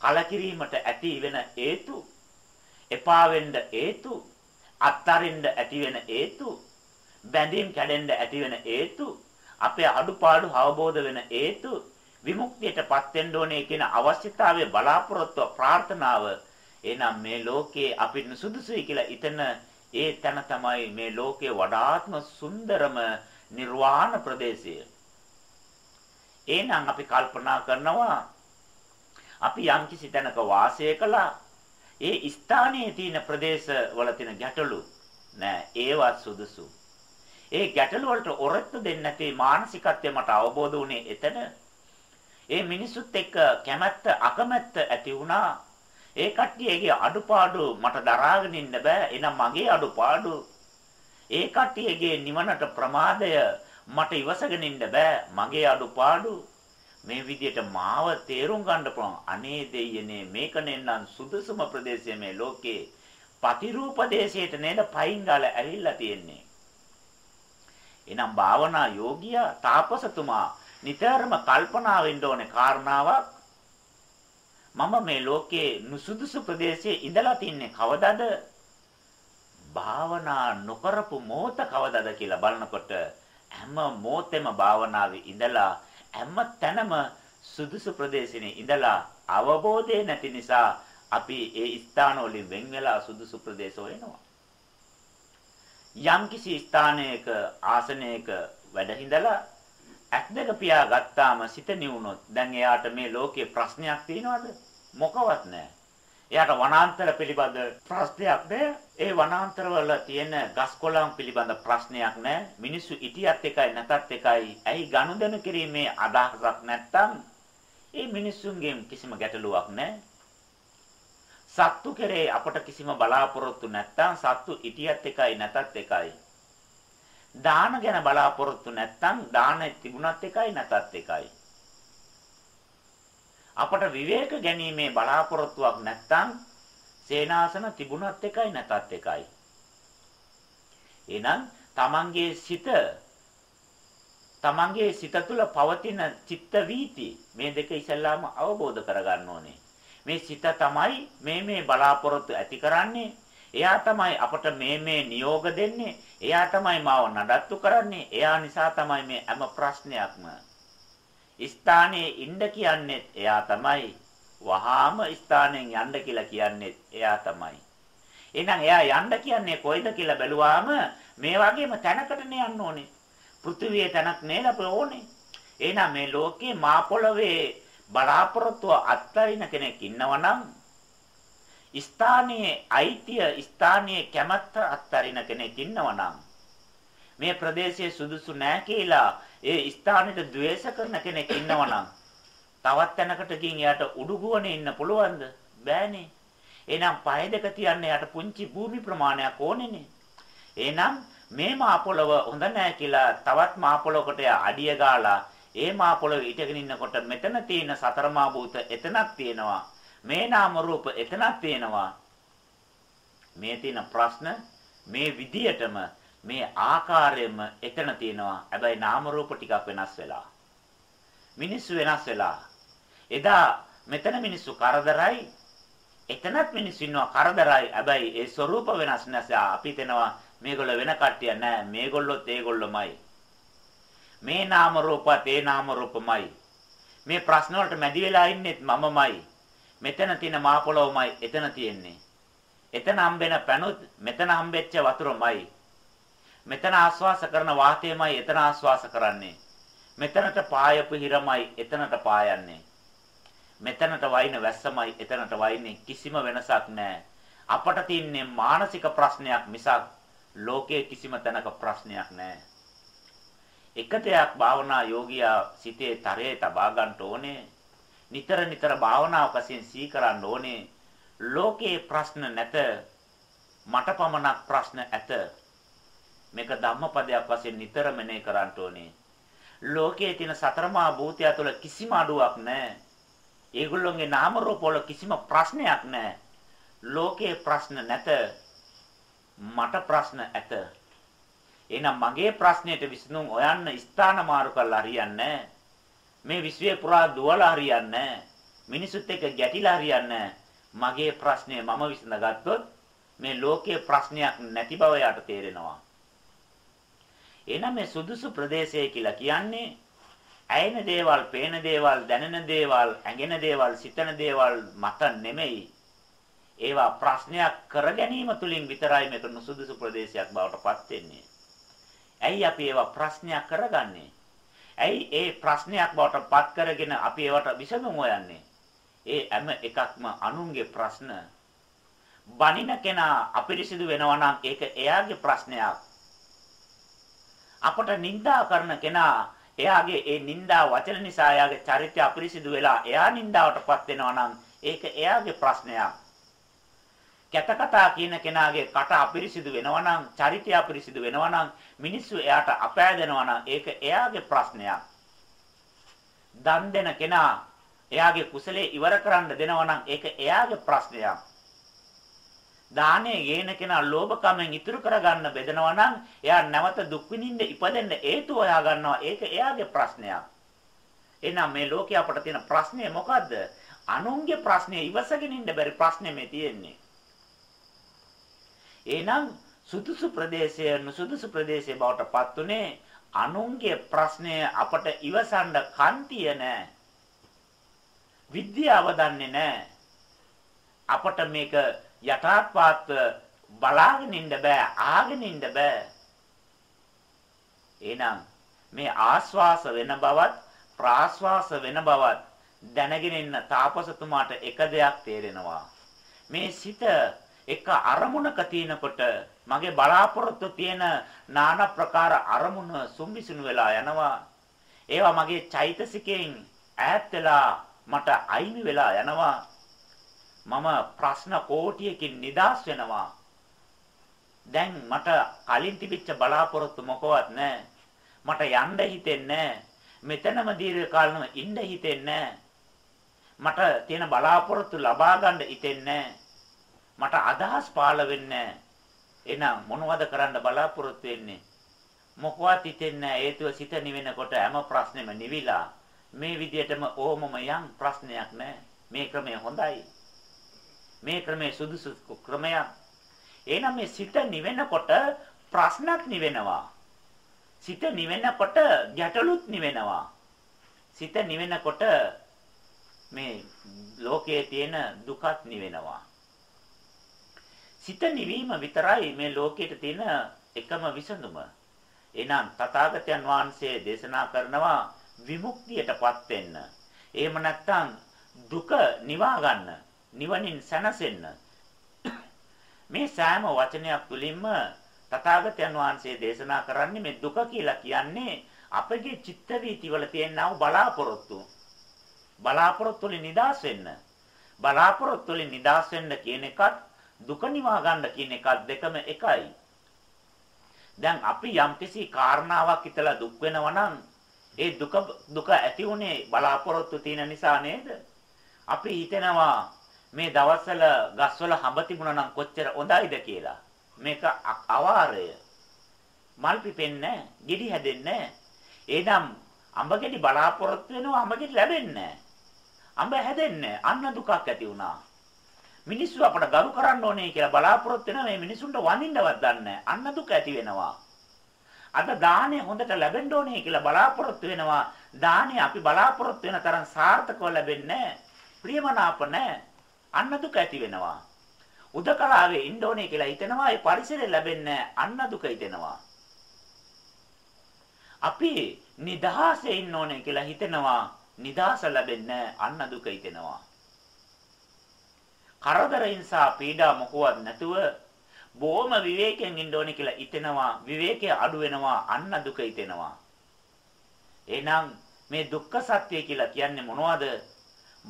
කලකිරීමට ඇති වෙන හේතු එපා වෙන්න හේතු අත්තරින්න ඇති වෙන හේතු බැඳීම් කැඩෙන්න ඇති වෙන හේතු අපේ අඩුපාඩු අවබෝධ වෙන හේතු විමුක්තියටපත් වෙන්න ඕනේ කියන අවශ්‍යතාවය බලාපොරොත්තු ප්‍රාර්ථනාව එහෙනම් මේ ලෝකේ අපි සුදුසුයි කියලා ඉතන ඒ තැන තමයි මේ ලෝකේ වඩාත්ම සුන්දරම නිර්වාණ ප්‍රදේශය. එහෙනම් අපි කල්පනා කරනවා අපි යම්කිසි තැනක වාසය කළා ඒ ස්ථානයේ තියෙන ප්‍රදේශවල තියෙන ගැටලු නෑ ඒවත් සුදුසු. ඒ ගැටලු වලට ඔරොත්තු දෙන්නේ නැති මානසිකත්වය මට අවබෝධ වුණේ එතන. ඒ මිනිසුත් එක්ක කැමැත්ත අකමැත්ත ඇති වුණා. ඒ කට්ටියගේ අඩුපාඩු මට දරාගෙන ඉන්න බෑ. එහෙනම් මගේ අඩුපාඩු. ඒ කට්ටියගේ නිවනට ප්‍රමාදය මට ඉවසගෙන ඉන්න බෑ. මගේ අඩුපාඩු. මේ විදියට මාව තේරුම් ගන්න පුළුවන්. අනේ දෙයියනේ මේක නෙන්නම් සුදුසුම ප්‍රදේශය මේ ලෝකේ. පතිරූපදේශයට නේද පයින් ගාලා ඇවිල්ලා තියෙන්නේ. එනම් භාවනා යෝගියා තාපසතුමා නිතරම කල්පනා වෙන්න ඕනේ කාරණාවක් මම මේ ලෝකයේ නුසුදුසු ප්‍රදේශයේ ඉඳලා තින්නේ කවදද භාවනා නොකරපු මොහොත කවදද කියලා බලනකොට හැම මොහොතෙම භාවනාවේ ඉඳලා හැම තැනම සුදුසු ප්‍රදේශනේ ඉඳලා අවබෝධය නැති නිසා අපි ඒ ස්ථාන වලින් වෙන් වෙලා සුදුසු ප්‍රදේශ හොයනවා. යම්කිසි ස්ථානයක ආසනයක වැඩ හිඳලා ඇස් දෙක පියා ගත්තාම සිත නිවුනොත් දැන් එයාට මේ ලෝකේ ප්‍රශ්නයක් තියෙනවද? මොකවත් නැහැ. එයාට වනාන්තර පිළිබඳ ප්‍රශ්නයක් නැහැ. ඒ වනාන්තරවල තියෙන ගස් කොළන් පිළිබඳ ප්‍රශ්නයක් නැහැ. මිනිස්සු ඉටියත් එකයි නැතත් එකයි. ඇයි ගනුදෙනු කිරීමේ අදහසක් නැත්තම් ඒ මිනිස්සුන්ගෙන් කිසිම ගැටලුවක් නැහැ. සත්තු කෙරේ අපට කිසිම බලාපොරොත්තු නැත්තම් සත්තු ඉටියත් එකයි නැතත් එකයි. දාන ගැන බලාපොරොත්තු නැත්තම් දාන තිබුණත් එකයි නැතත් එකයි. අපට විවේක ගැනීමේ බලාපොරොත්තුවක් නැත්තම් සේනාසන තිබුණත් එකයි නැතත් එකයි. එහෙනම් තමන්ගේ සිත තමන්ගේ සිත තුළ පවතින චිත්ත වීති මේ දෙක ඉස්සෙල්ලාම අවබෝධ කරගන්න ඕනේ. මේ සිත තමයි මේ මේ බලාපොරොත්තු ඇති කරන්නේ. එයා තමයි අපට මේ මේ නියෝග දෙන්නේ. එයා තමයි මාව නඩත්තු කරන්නේ. එයා නිසා තමයි මේ හැම ප්‍රශ්නයක්ම. ස්ථානයේ ඉන්න කියන්නේ එයා තමයි. වහාම ස්ථානෙන් යන්න කියලා කියන්නේ එයා තමයි. එහෙනම් එයා යන්න කියන්නේ කොයිද කියලා බැලුවාම මේ වගේම තැනකටනේ යන්න ඕනේ. පෘථිවියේ තැනක් නේද ඕනේ. එහෙනම් මේ ලෝකේ මා පොළවේ බලාපොරොත්තුව අත්හරින කෙනෙක් ඉන්නවනම් ස්ථානීය අයිතිය ස්ථානීය කැමැත්ත අත්හරින කෙනෙක් ඉන්නවනම් මේ ප්‍රදේශයේ සුදුසු නැහැ කියලා ඒ ස්ථානෙට ද්වේෂ කරන කෙනෙක් ඉන්නවනම් තවත් තැනකට ගින් එයාට උඩුගුවනේ ඉන්න පුළුවන්ද බෑනේ එහෙනම් පය දෙක තියන්න එයාට පුංචි භූමි ප්‍රමාණයක් ඕනේනේ එහෙනම් මේ මා පොළව හොඳ නැහැ කියලා තවත් මා පොළවකට අඩිය ගාලා ඒ මා පොළොවේ ඉඳගෙන ඉන්නකොට මෙතන තියෙන සතර මා භූත එතනක් තියෙනවා. මේ නාම රූප එතනක් තියෙනවා. මේ තියෙන ප්‍රශ්න මේ විදියටම මේ ආකාරයෙන්ම එතන තියෙනවා. හැබැයි නාම රූප ටිකක් වෙනස් වෙලා. මිනිස්සු වෙනස් වෙලා. එදා මෙතන මිනිස්සු කරදරයි එතනත් මිනිස්සු ඉන්නවා කරදරයි. හැබැයි ඒ ස්වરૂප වෙනස් නැසා අපි තනවා මේගොල්ලෝ වෙන කට්ටිය නෑ. මේගොල්ලොත් ඒගොල්ලොමයි. මේ නාම රූපත් ඒ නාම රූපමයි. මේ ප්‍රශ්න වලට මැදි වෙලා ඉන්නෙත් මමමයි. මෙතන තියෙන මා පොළොවමයි එතන තියෙන්නේ. එතන හම්බෙන පැනුත් මෙතන හම්බෙච්ච වතුරමයි. මෙතන ආස්වාස කරන වාතයමයි එතන ආස්වාස කරන්නේ. මෙතනට පායපු හිරමයි එතනට පායන්නේ. මෙතනට වයින් වැස්සමයි එතනට වයින්නේ කිසිම වෙනසක් නැහැ. අපට තියන්නේ මානසික ප්‍රශ්නයක් මිසක් ලෝකයේ කිසිම තැනක ප්‍රශ්නයක් නැහැ. එක දෙයක් භාවනා යෝගියා සිතේ තරයේ තබා ගන්න ඕනේ. නිතර නිතර භාවනාව වශයෙන් සී කරන්න ඕනේ. ලෝකේ ප්‍රශ්න නැත. මට පමණක් ප්‍රශ්න ඇත. මේක ධම්මපදයක් වශයෙන් නිතර මෙනෙහි කරන්න ඕනේ. ලෝකයේ තියෙන සතරමා භූතය තුළ කිසිම අඩුවක් නැහැ. ඒගොල්ලොන්ගේ නාම රූප වල කිසිම ප්‍රශ්නයක් නැහැ. ලෝකේ ප්‍රශ්න නැත. මට ප්‍රශ්න ඇත. එහෙනම් මගේ ප්‍රශ්නෙට විසඳුම් හොයන්න ස්ථාන මාරු කරලා හරියන්නේ මේ විශ්වය පුරා දුවලා හරියන්නේ මිනිසුත් එක්ක ගැටිලා හරියන්නේ මගේ ප්‍රශ්නය මම විසඳගත්තොත් මේ ලෝකයේ ප්‍රශ්නයක් නැති බව යාට තේරෙනවා එහෙනම් මේ සුදුසු ප්‍රදේශය කියලා කියන්නේ ඇයෙන දේවල්, පේන දේවල්, දැනෙන දේවල්, ඇඟෙන දේවල්, සිතන දේවල් මත නෙමෙයි. ඒවා ප්‍රශ්නයක් කර ගැනීම තුලින් විතරයි මේක නුසුදුසු ප්‍රදේශයක් බවට පත් වෙන්නේ. ඇයි අපි ඒවා ප්‍රශ්නයක් කරගන්නේ? ඇයි ඒ ප්‍රශ්නයක් බවට පත් කරගෙන අපි ඒවට විසඳුම් හොයන්නේ? ඒ හැම එකක්ම අනුන්ගේ ප්‍රශ්න. බනින කෙනා අපිරිසිදු වෙනවා නම් ඒක එයාගේ ප්‍රශ්නයක්. අපට නිඳා කරන කෙනා එයාගේ ඒ නිନ୍ଦා වචන නිසා එයාගේ චරිතය අපිරිසිදු වෙලා එයා නින්දාවටපත් වෙනවා නම් ඒක එයාගේ ප්‍රශ්නයක්. කැත කතා කියන කෙනාගේ කට අපිරිසිදු වෙනවා නම් චරිතය අපිරිසිදු වෙනවා නම් මිනිස්සු එයාට අපෑදෙනවා නම් ඒක එයාගේ ප්‍රශ්නයක්. දන් දෙන කෙනා එයාගේ කුසලයේ ඉවර කරන්න දෙනවා නම් ඒක එයාගේ ප්‍රශ්නයක්. දානේ ගේන කෙනා ලෝභකමෙන් ඉතුරු කරගන්න බෙදනවා නම් එයා නැවත දුක් විඳින්න ඉපදෙන්න හේතු හොයා ගන්නවා ඒක එයාගේ ප්‍රශ්නයක්. එහෙනම් මේ ලෝකේ අපට තියෙන ප්‍රශ්නේ මොකද්ද? අනුන්ගේ ප්‍රශ්නේ ඉවසගෙන ඉන්න බැරි ප්‍රශ්නේ මේ තියෙන්නේ. එහෙනම් සුදුසු ප්‍රදේශය නුසුදුසු ප්‍රදේශය බවට පත් උනේ අනුන්ගේ ප්‍රශ්නය අපට ඉවසන්න කන්තිය නැහැ. විද්‍යාව දන්නේ නැහැ. අපට මේක යථාර්ථවත් බලාගෙන ඉන්න බෑ ආගෙන ඉන්න බෑ. එහෙනම් මේ ආස්වාස වෙන බවත් ප්‍රාස්වාස වෙන බවත් දැනගෙන ඉන්න තාපසතුමාට එක දෙයක් තේරෙනවා. මේ සිත එක අරමුණක තියෙනකොට මගේ බලාපොරොත්තු තියෙන নানা ප්‍රකාර අරමුණ සුම්බිසුණු වෙලා යනවා. ඒවා මගේ චෛතසිකයෙන් ඈත් වෙලා මට අයිමි වෙලා යනවා. මම ප්‍රශ්න කෝටියකින් නිදාස් වෙනවා. දැන් මට කලින් තිබිච්ච බලාපොරොත්තු මොකවත් නැහැ. මට යන්න හිතෙන්නේ මෙතනම දීර්ඝ කාලෙම ඉන්න හිතෙන්නේ මට තියෙන බලාපොරොත්තු ලබා ගන්න හිතෙන්නේ මට අදහස් පාළ වෙන්නේ එහෙනම් මොනවද කරන්න බලාපොරොත්තු වෙන්නේ? මොකවත් හිතෙන්නේ හේතුව සිත නිවෙනකොට හැම ප්‍රශ්නෙම නිවිලා මේ විදිහටම ඕමම යම් ප්‍රශ්නයක් නැහැ. මේ ක්‍රමය හොඳයි. මේ ක්‍රමය සුදුසු ක්‍රමයක්. එහෙනම් මේ සිත නිවෙනකොට ප්‍රශ්නත් නිවෙනවා. සිත නිවෙනකොට ගැටලුත් නිවෙනවා. සිත නිවෙනකොට මේ ලෝකයේ තියෙන දුකත් නිවෙනවා. සිත නිවීම විතරයි මේ ලෝකයට තියෙන එකම විසඳුම. එහෙනම් තථාගතයන් වහන්සේ දේශනා කරනවා විමුක්තියටපත් වෙන්න. එහෙම නැත්නම් දුක නිවා ගන්න, නිවනින් සැනසෙන්න. මේ සෑම වචනයක් තුළින්ම තථාගතයන් වහන්සේ දේශනා කරන්නේ මේ දුක කියලා කියන්නේ අපගේ චිත්ත වීතිවල තියෙනා බලාපොරොත්තු. බලාපොරොත්තු වලින් නිදහස් වෙන්න. බලාපොරොත්තු වලින් නිදහස් වෙන්න කියන එකත් දුක නිවා ගන්න කියන එකත් දෙකම එකයි. දැන් අපි යම්කිසි කාරණාවක් හිතලා දුක් වෙනවා නම් ඒ දුක දුක ඇති උනේ බලාපොරොත්තු තියෙන නිසා නේද? අපි හිතනවා මේ දවස්වල ගස්වල හඹ තිබුණා නම් කොච්චර හොඳයිද කියලා. මේක අවාරය. මල් පිපෙන්නේ ගෙඩි හැදෙන්නේ එහෙනම් අඹ ගෙඩි බලාපොරොත්තු වෙනවා අඹ ගෙඩි ලැබෙන්නේ අඹ හැදෙන්නේ අන්න දුකක් ඇති වුණා. මිනිස්සු අපට ගරු කරන්න ඕනේ කියලා බලාපොරොත්තු වෙන මේ මිනිසුන්ට වඳින්නවත් දන්නේ අන්න දුක ඇති වෙනවා. අද දාහනේ හොඳට ලැබෙන්න ඕනේ කියලා බලාපොරොත්තු වෙනවා. දාහනේ අපි බලාපොරොත්තු වෙන තරම් සාර්ථකව ලැබෙන්නේ ප්‍රියමනාප නැහැ. අන්න දුක ඇති වෙනවා. උදකලාවේ ඉන්න ඕනේ කියලා හිතනවා ඒ පරිසරය ලැබෙන්නේ අන්න දුක හිතෙනවා. අපි නිදහසේ ඉන්න ඕනේ කියලා හිතනවා නිදහස ලැබෙන්නේ අන්න දුක හිතෙනවා. කරදර හිංසා පීඩා මොකවත් නැතුව බොහොම විවේකයෙන් ඉන්න ඕනේ කියලා හිතෙනවා විවේකයේ අඩු වෙනවා අන්න දුක හිතෙනවා එහෙනම් මේ දුක්ඛ සත්‍ය කියලා කියන්නේ මොනවද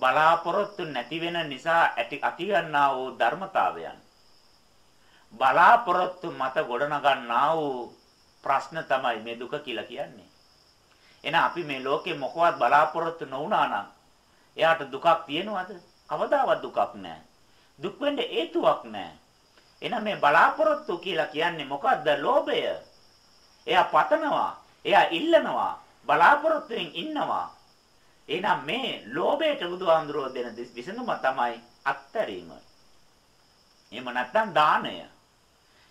බලාපොරොත්තු නැති වෙන නිසා ඇති අති ගන්නා වූ ධර්මතාවයන් බලාපොරොත්තු මත ගොඩනගන්නා වූ ප්‍රශ්න තමයි මේ දුක කියලා කියන්නේ එහෙනම් අපි මේ ලෝකේ මොකවත් බලාපොරොත්තු නොවුනා නම් එයාට දුකක් තියෙනවද කවදාවත් දුකක් නැහැ දුක් වෙන්න හේතුවක් නැහැ. එහෙනම් මේ බලාපොරොත්තු කියලා කියන්නේ මොකද්ද? ලෝභය. එයා පතනවා, එයා ඉල්ලනවා, බලාපොරොත්තුෙන් ඉන්නවා. එහෙනම් මේ ලෝභයට බුදුහාමුදුරුවෝ දෙන විසඳුම තමයි අත්තරීම. එහෙම නැත්නම් දානය.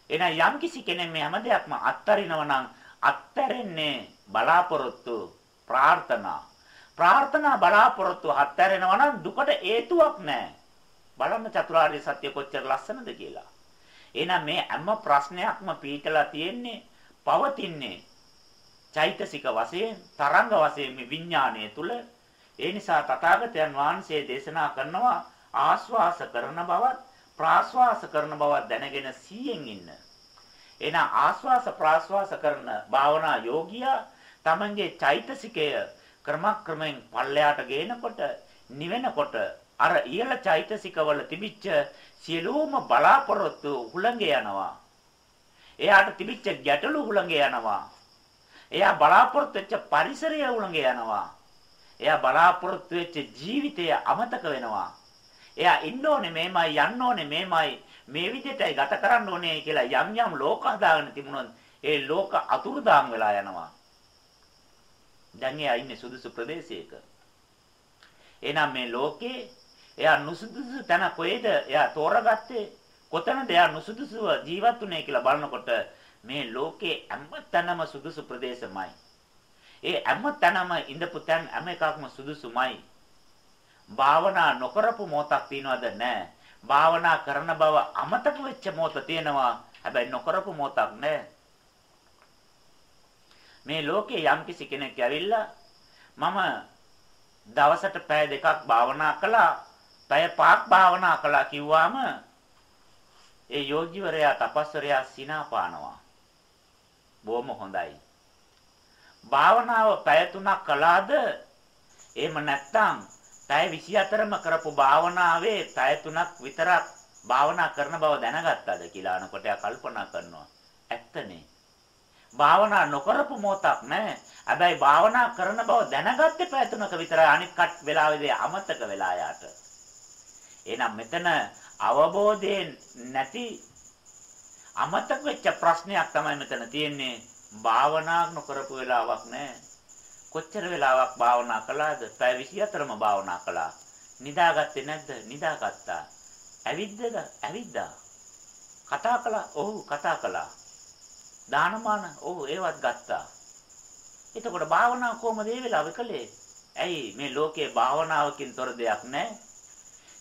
එහෙනම් යම් කිසි කෙනෙක් මේ හැම දෙයක්ම අත්තරිනවා නම් අත්තරෙන්නේ බලාපොරොත්තු ප්‍රාර්ථනා. ප්‍රාර්ථනා බලාපොරොත්තු හතරෙනවා නම් දුකට හේතුවක් නැහැ. බලන්න චතුරාර්ය සත්‍ය කොච්චර ලස්සනද කියලා. එහෙනම් මේ හැම ප්‍රශ්නයක්ම පීටලා තියෙන්නේ පවතින්නේ චෛතසික වශයෙන් තරංග වශයෙන් මේ විඥාණය තුල ඒ නිසා තථාගතයන් වහන්සේ දේශනා කරනවා ආස්වාස කරන බවත් ප්‍රාස්වාස කරන බවත් දැනගෙන සීයෙන් ඉන්න. එහෙනම් ආස්වාස ප්‍රාස්වාස කරන භාවනා යෝගියා තමන්ගේ චෛතසිකය ක්‍රමක්‍රමයෙන් පල්ලයට ගේනකොට නිවෙනකොට අර ඉහළ චෛතසිකවල තිබිච්ච සියලුම බලාපොරොත්තු හුළඟ යනවා. එයාට තිබිච්ච ගැටලු හුළඟ යනවා. එයා බලාපොරොත්තු වෙච්ච පරිසරය හුළඟ යනවා. එයා බලාපොරොත්තු වෙච්ච ජීවිතය අමතක වෙනවා. එයා ඉන්න ඕනේ මේමයි යන්න ඕනේ මේමයි මේ විදිහටයි ගත කරන්න ඕනේ කියලා යම් යම් ලෝක හදාගෙන තිබුණොත් ඒ ලෝක අතුරුදාම් වෙලා යනවා. දැන් එයා ඉන්නේ සුදුසු ප්‍රදේශයක. එහෙනම් මේ ලෝකේ එයා නුසුදුසු තැන කොහෙද එයා තෝරගත්තේ? කොතනද එයා නුසුදුසුව ජීවත් වුනේ කියලා බලනකොට මේ ලෝකේ හැම තැනම සුදුසු ප්‍රදේශමයි. ඒ හැම තැනම ඉඳපු තැන් හැම එකක්ම සුදුසුමයි. භාවනා නොකරපු මොහොතක් තියනවද නැහැ. භාවනා කරන බව අමතක වෙච්ච මොහොත තියෙනවා. හැබැයි නොකරපු මොහොතක් නැහැ. මේ ලෝකේ යම්කිසි කෙනෙක් ඇවිල්ලා මම දවසට පැය දෙකක් භාවනා කළා පැය පහක් භාවනා කළා කිව්වාම ඒ යෝගිවරයා තපස්වරයා සිනා පානවා බොහොම හොඳයි භාවනාව පැය තුනක් කළාද එහෙම නැත්නම් පැය 24ම කරපු භාවනාවේ පැය තුනක් විතරක් භාවනා කරන බව දැනගත්තද කියලා අනකොට එයා කල්පනා කරනවා ඇත්තනේ භාවනා නොකරපු මොහොතක් නැහැ. හැබැයි භාවනා කරන බව දැනගත්තේ පැය තුනක විතරයි අනිත් කට වෙලාවේදී අමතක වෙලා යාට. එහෙනම් මෙතන අවබෝධයෙන් නැති අමතක වෙච්ච ප්‍රශ්නයක් තමයි මෙතන තියෙන්නේ. භාවනා නොකරපු වෙලාවක් නැහැ. කොච්චර වෙලාවක් භාවනා කළාද? පැය 24ම භාවනා කළා. නිදාගත්තේ නැද්ද? නිදාගත්තා. ඇවිද්දද? ඇවිද්දා. කතා කළා. ඔව් කතා කළා. දානමාන ඔව් ඒවත් ගත්තා. එතකොට භාවනාව කොහමද ඒ වෙලාවෙ කළේ? ඇයි මේ ලෝකේ භාවනාවකින් තොර දෙයක් නැහැ?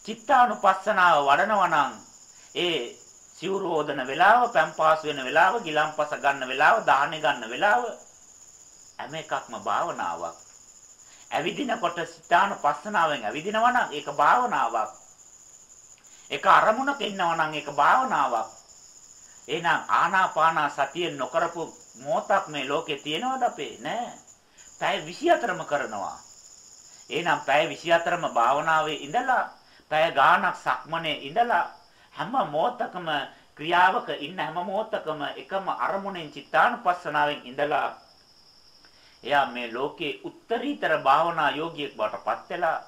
චිත්තානුපස්සනාව වඩනවා නම් ඒ සිවුරු හොදන වෙලාව, පැම්පාස් වෙන වෙලාව, ගිලම්පස ගන්න වෙලාව, දාහනේ ගන්න වෙලාව හැම එකක්ම භාවනාවක්. ඇවිදිනකොට චිත්තානුපස්සනාවෙන් ඇවිදිනවා නම් ඒක භාවනාවක්. ඒක අරමුණක ඉන්නවා නම් ඒක භාවනාවක්. එහෙනම් ආනාපාන සතිය නොකරපු මොහොතක් මේ ලෝකේ තියෙනවද අපේ? නෑ. පැය 24ම කරනවා. එහෙනම් පැය 24ම භාවනාවේ ඉඳලා පැය ගාණක් සක්මනේ ඉඳලා හැම මොහොතකම ක්‍රියාවක ඉන්න හැම මොහොතකම එකම අරමුණෙන් චිත්තානුපස්සනාවෙන් ඉඳලා එයා මේ ලෝකේ උත්තරීතර භාවනා යෝගියෙක් බවට පත් වෙලා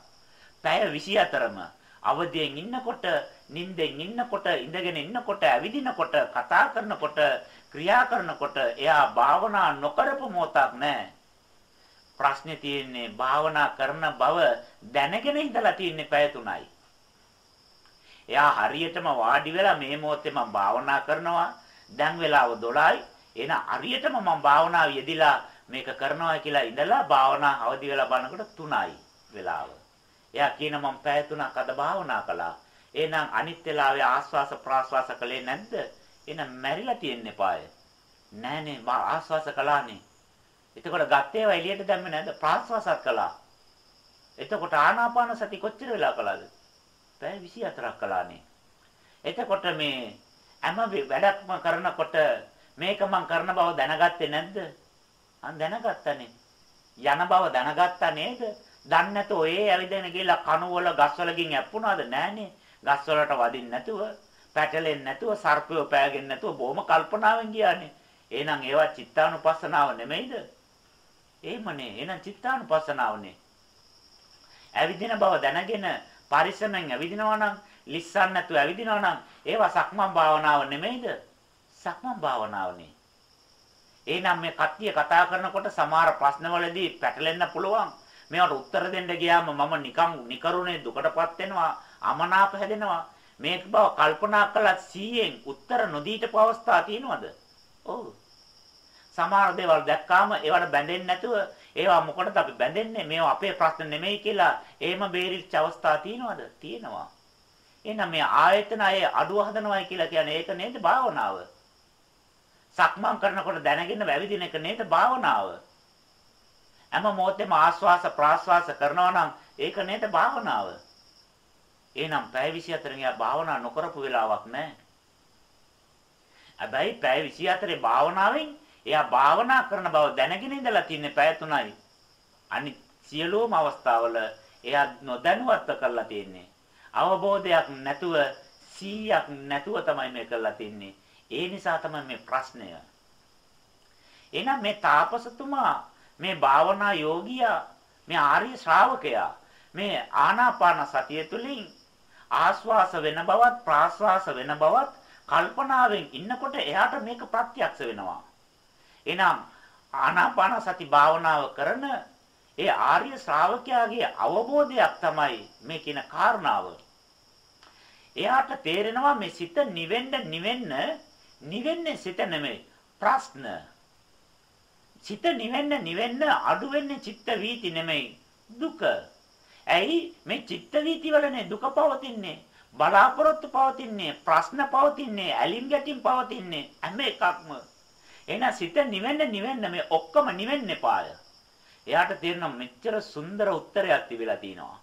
පැය 24ම අවදියෙන් ඉන්නකොට, නිින්දෙන් ඉන්නකොට, ඉඳගෙන ඉන්නකොට, ඇවිදිනකොට, කතා කරනකොට, ක්‍රියා කරනකොට එයා භාවනා නොකරපු මොහොතක් නැහැ. ප්‍රශ්නේ තියෙන්නේ භාවනා කරන බව දැනගෙන ඉඳලා තියෙන්නේ පැය තුනයි. එයා හරියටම වාඩි වෙලා මේ මොහොතේ මම භාවනා කරනවා. දැන් වෙලාව 12යි. එහෙනම් හරියටම මම භාවනාව යෙදිලා මේක කරනවා කියලා ඉඳලා භාවනා අවදි වෙලා බලනකොට 3යි වෙලාව. එයා කියන මම පැය තුනක් අද භාවනා කළා. එහෙනම් අනිත් වෙලාවේ ආස්වාස ප්‍රාස්වාස කළේ නැද්ද? එහෙනම් මැරිලා තියෙන්න එපාය. නෑනේ මා ආස්වාස කළානේ. එතකොට ගත්තේ ඒවා එළියට දැම්මේ නැද්ද? ප්‍රාස්වාසත් කළා. එතකොට ආනාපාන සති කොච්චර වෙලා කළාද? පැය 24ක් කළානේ. එතකොට මේ හැම වැඩක්ම කරනකොට මේක මං කරන බව දැනගත්තේ නැද්ද? අන් දැනගත්තනේ. යන බව දැනගත්තා නේද? දන්නේ නැතෝ ඒ ඇවිදගෙන ගිහලා කණුවල ගස්වලකින් ඇප්පුණාද නෑනේ. ගස්වලට වදින්න නැතුව, පැටලෙන්නේ නැතුව, සර්පයෝ පෑගෙන්නේ නැතුව බොහොම කල්පනාවෙන් ගියානේ. එහෙනම් ඒවා චිත්තානුපස්සනාව නෙමෙයිද? එහෙමනේ. එහෙනම් චිත්තානුපස්සනාවනේ. ඇවිදින බව දැනගෙන පරිස්සමෙන් ඇවිදිනවා නම්, ලිස්සන් නැතුව ඇවිදිනවා නම්, ඒවා සක්මන් භාවනාව නෙමෙයිද? සක්මන් භාවනාවනේ. එහෙනම් මේ කට්ටිය කතා කරනකොට සමහර ප්‍රශ්නවලදී පැටලෙන්න පුළුවන්. මේවට උත්තර දෙන්න ගියාම මම නිකන් නිකරුණේ දුකටපත් වෙනවා අමනාප හැදෙනවා මේක බව කල්පනා කළා 100න් උත්තර නොදීට අවස්ථා තියෙනවද ඔව් සමහර දේවල් දැක්කාම ඒවට බැඳෙන්නේ නැතුව ඒවා මොකටද අපි බැඳෙන්නේ? මේවා අපේ ප්‍රශ්න නෙමෙයි කියලා එහෙම බේරිච්ච අවස්ථා තියෙනවද? තියෙනවා. එහෙනම් මේ ආයතන අය අඩුව හදනවයි කියලා කියන්නේ ඒක නේද භාවනාව? සක්මන් කරනකොට දැනගෙන වැවිදින එක නේද භාවනාව? හැම මොහොතේම ආස්වාස ප්‍රාස්වාස කරනවා නම් ඒක නේද භාවනාව? එහෙනම් පැය 24 න් භාවනා නොකරපු වෙලාවක් නැහැ. හැබැයි පැය 24 භාවනාවෙන් එයා භාවනා කරන බව දැනගෙන ඉඳලා තින්නේ පැය 3යි. අනිත් සියලුම අවස්ථාවල එයා නොදැනුවත්ව කරලා තින්නේ. අවබෝධයක් නැතුව 100ක් නැතුව තමයි මේ කරලා තින්නේ. ඒ නිසා තමයි මේ ප්‍රශ්නය. එහෙනම් මේ තාපසතුමා මේ භාවනා යෝගියා මේ ආර්ය ශ්‍රාවකයා මේ ආනාපාන සතිය තුළින් ආස්වාස වෙන බවත් ප්‍රාස්වාස වෙන බවත් කල්පනාවෙන් ඉන්නකොට එයාට මේක ප්‍රත්‍යක්ෂ වෙනවා. එහෙනම් ආනාපාන සති භාවනාව කරන ඒ ආර්ය ශ්‍රාවකයාගේ අවබෝධයක් තමයි මේ කියන කාරණාව. එයාට තේරෙනවා මේ සිත නිවෙන්න නිවෙන්න නිවෙන්නේ සිත නෙමෙයි ප්‍රශ්න. සිත නිවෙන්න නිවෙන්න අඩු වෙන්නේ චිත්ත වීති නෙමෙයි දුක. ඇයි මේ චිත්ත වීති වලනේ දුක පවතින්නේ? බලාපොරොත්තු පවතින්නේ ප්‍රශ්න පවතින්නේ ඇලින් ගැටින් පවතින්නේ හැම එකක්ම එහෙනම් සිත නිවෙන්න නිවෙන්න මේ ඔක්කොම නිවෙන්න එපාය. එයාට තේරෙනවා මෙච්චර සුන්දර උත්තරයක් තිබිලා තිනවා.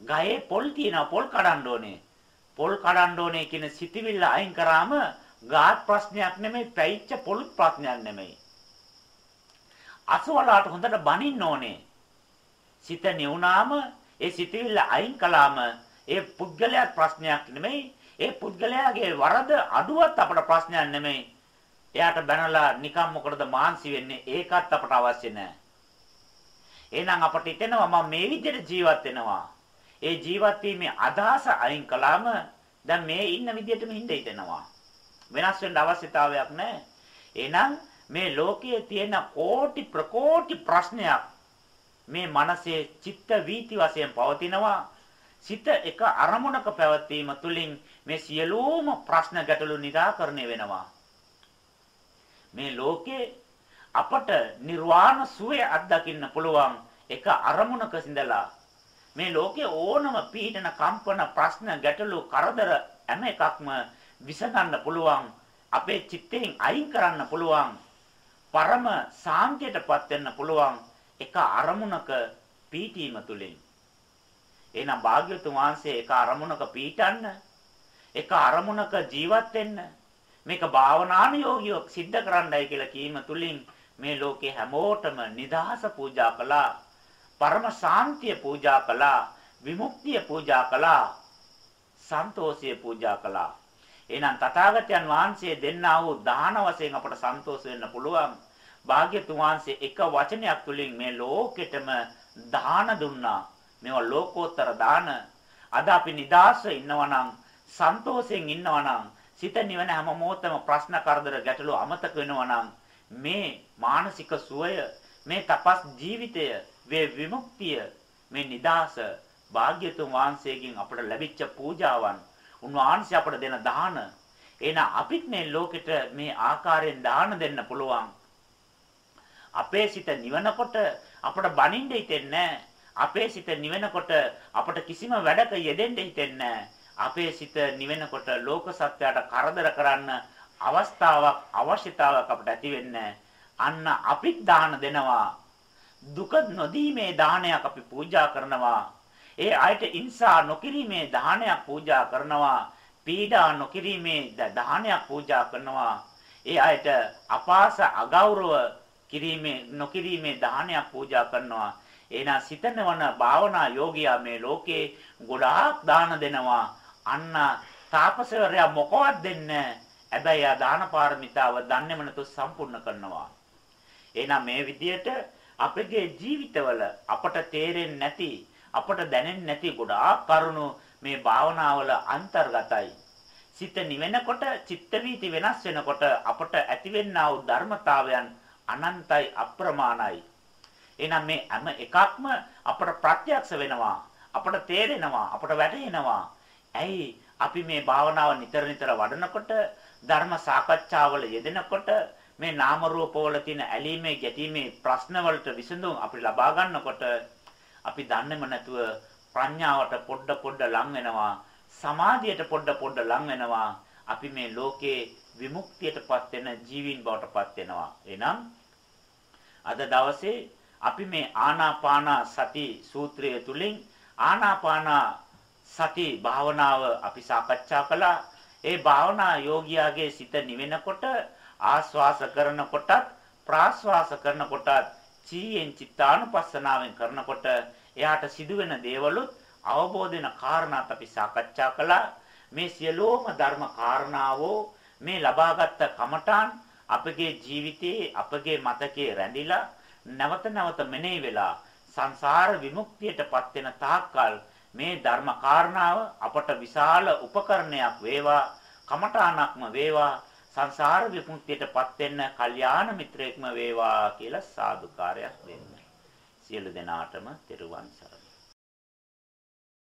ගහේ පොල් තියෙනවා පොල් කඩන්න ඕනේ. පොල් කඩන්න ඕනේ කියන සිතිවිල්ල අයින් කරාම ගාත් ප්‍රශ්නයක් නෙමෙයි පැයිච්ච පොල් ප්‍රශ්නයක් නෙමෙයි. අසවලාට හොඳට බනින්න ඕනේ. සිත නිවුනාම ඒ සිතිවිල්ල අයින් කළාම ඒ පුද්ගලයා ප්‍රශ්නයක් නෙමෙයි. ඒ පුද්ගලයාගේ වරද අඩුවත් අපට ප්‍රශ්නයක් නෙමෙයි. එයාට බැනලා නිකම් මොකටද මාන්සි වෙන්නේ? ඒකත් අපට අවශ්‍ය නැහැ. එහෙනම් අපට හිතෙනවා මම මේ විදිහට ජීවත් වෙනවා. ඒ ජීවත් වීමේ අදහස අයින් කළාම දැන් මේ ඉන්න විදිහටම හින්ද හිතෙනවා. වෙනස් වෙන්න අවශ්‍යතාවයක් නැහැ. එහෙනම් මේ ලෝකයේ තියෙන කෝටි ප්‍රකෝටි ප්‍රශ්නයක් මේ මනසේ චිත්ත වීති වශයෙන් පවතිනවා. සිත එක අරමුණක පැවතීම තුළින් මේ සියලුම ප්‍රශ්න ගැටලු निराකරණය වෙනවා. මේ ලෝකේ අපට නිර්වාණ සුවය අත්දකින්න පුළුවන් එක අරමුණක සිඳලා මේ ලෝකේ ඕනම පීඩන කම්පන ප්‍රශ්න ගැටලු කරදර හැම එකක්ම විසඳන්න පුළුවන් අපේ චිත්තයෙන් අයින් කරන්න පුළුවන් පරම සාන්තියටපත් වෙන්න පුළුවන් එක අරමුණක පීඨීම තුලින් එහෙනම් භාග්‍යතුන් වහන්සේ එක අරමුණක පීඨන්න එක අරමුණක ජීවත් වෙන්න මේක භාවනානුයෝගියව සිද්ධ කරන්නයි කියලා කීම තුලින් මේ ලෝකේ හැමෝටම නිදහස පූජා කළා පරම ශාන්තිය පූජා කළා විමුක්තිය පූජා කළා සන්තෝෂය පූජා කළා. එහෙනම් තථාගතයන් වහන්සේ දෙන්නා වූ දාන වශයෙන් අපට සන්තෝෂ වෙන්න පුළුවන්. භාග්‍යතුන් වහන්සේ එක වචනයක් තුලින් මේ ලෝකෙටම දාන දුන්නා. මේවා ලෝකෝත්තර දාන. අද අපි නිදාස්ව ඉන්නවා නම් සන්තෝෂයෙන් ඉන්නවා නම් සිත නිවන හැම මොහොතම ප්‍රශ්න කරදර ගැටලු අමතක වෙනවා නම් මේ මානසික සුවය මේ තපස් ජීවිතය වේ විමුක්තිය මේ නිදාස භාග්‍යතුන් වහන්සේගෙන් අපට ලැබිච්ච පූජාවන් උන්වහන්සේ අපට දෙන දාන එහෙනම් අපිත් මේ ලෝකෙට මේ ආකාරයෙන් දාන දෙන්න පුළුවන්. අපේ සිත නිවනකොට අපට බනින්න හිතෙන්නේ අපේ සිත නිවෙනකොට අපට කිසිම වැඩක යෙදෙන්න හිතෙන්නේ අපේ සිත නිවෙනකොට ලෝක සත්‍යයට කරදර කරන්න අවස්ථාවක් අවශ්‍යතාවක් අපට ඇති අන්න අපිත් දාන දෙනවා. දුක නොදීමේ දානයක් අපි පූජා කරනවා. ඒ අයට ඉන්සා නොකිරීමේ දානයක් පූජා කරනවා. පීඩා නොකිරීමේ දානයක් පූජා කරනවා. ඒ අයට අපාස අගෞරව කිරීමේ නොකිරීමේ දානයක් පූජා කරනවා. එහෙනම් සිතනවන භාවනා යෝගියා මේ ලෝකේ ගොඩාක් දාන දෙනවා. අන්න තාපසවරයා මොකවත් දෙන්නේ හැබැයි ආ දාන පාරමිතාව දන්නේම නැතු සම්පූර්ණ කරනවා. එහෙනම් මේ විදියට අපගේ ජීවිතවල අපට තේරෙන්නේ නැති අපට දැනෙන්නේ නැති ගොඩාක් කරුණු මේ භාවනාවල අන්තර්ගතයි. සිත නිවෙනකොට චිත්ත වීති වෙනස් වෙනකොට අපට ඇතිවෙනා වූ ධර්මතාවයන් අනන්තයි අප්‍රමාණයි. එහෙනම් මේ හැම එකක්ම අපට ප්‍රත්‍යක්ෂ වෙනවා. අපට තේරෙනවා. අපට වැටහෙනවා. ඇයි අපි මේ භාවනාව නිතර නිතර වඩනකොට ධර්ම සාකච්ඡාවල යෙදෙනකොට මේ නාම රූපවල තියෙන ඇලීමේ ගැටීමේ ප්‍රශ්න වලට විසඳුම් අපි ලබා ගන්නකොට අපි දන්නේම නැතුව ප්‍රඥාවට පොඩ පොඩ ලං වෙනවා සමාධියට පොඩ පොඩ ලං වෙනවා අපි මේ ලෝකේ විමුක්තියටපත් වෙන ජීවීන් බවටපත් වෙනවා. එහෙනම් අද දවසේ අපි මේ ආනාපාන සති සූත්‍රය තුලින් ආනාපාන සති භාවනාව අපි සාකච්ඡා කළා. ඒ භාවනා යෝගියාගේ සිත නිවෙනකොට ආස්වාස කරනකොටත් ප්‍රාස්වාස කරනකොටත් චීයෙන් චිත්තානුපස්සනාවෙන් කරනකොට එයාට සිදුවෙන දේවලුත් අවබෝධ වෙන කාරණාත් අපි සාකච්ඡා කළා. මේ සියලෝම ධර්ම කාරණාවෝ මේ ලබාගත් කමඨාන් අපගේ ජීවිතයේ අපගේ මතකයේ රැඳිලා නැවත නැවත මෙනෙහි වෙලා සංසාර විමුක්තියටපත් වෙන තාක්කල් මේ ධර්ම කාරණාව අපට විශාල උපකරණයක් වේවා කමඨාණක්ම වේවා සංසාර විමුක්තියටපත් වෙන්න කල්යාණ මිත්‍රයෙක්ම වේවා කියලා සාදුකාරයක් දෙන්න. සියලු දෙනාටම තෙරුවන් සරණයි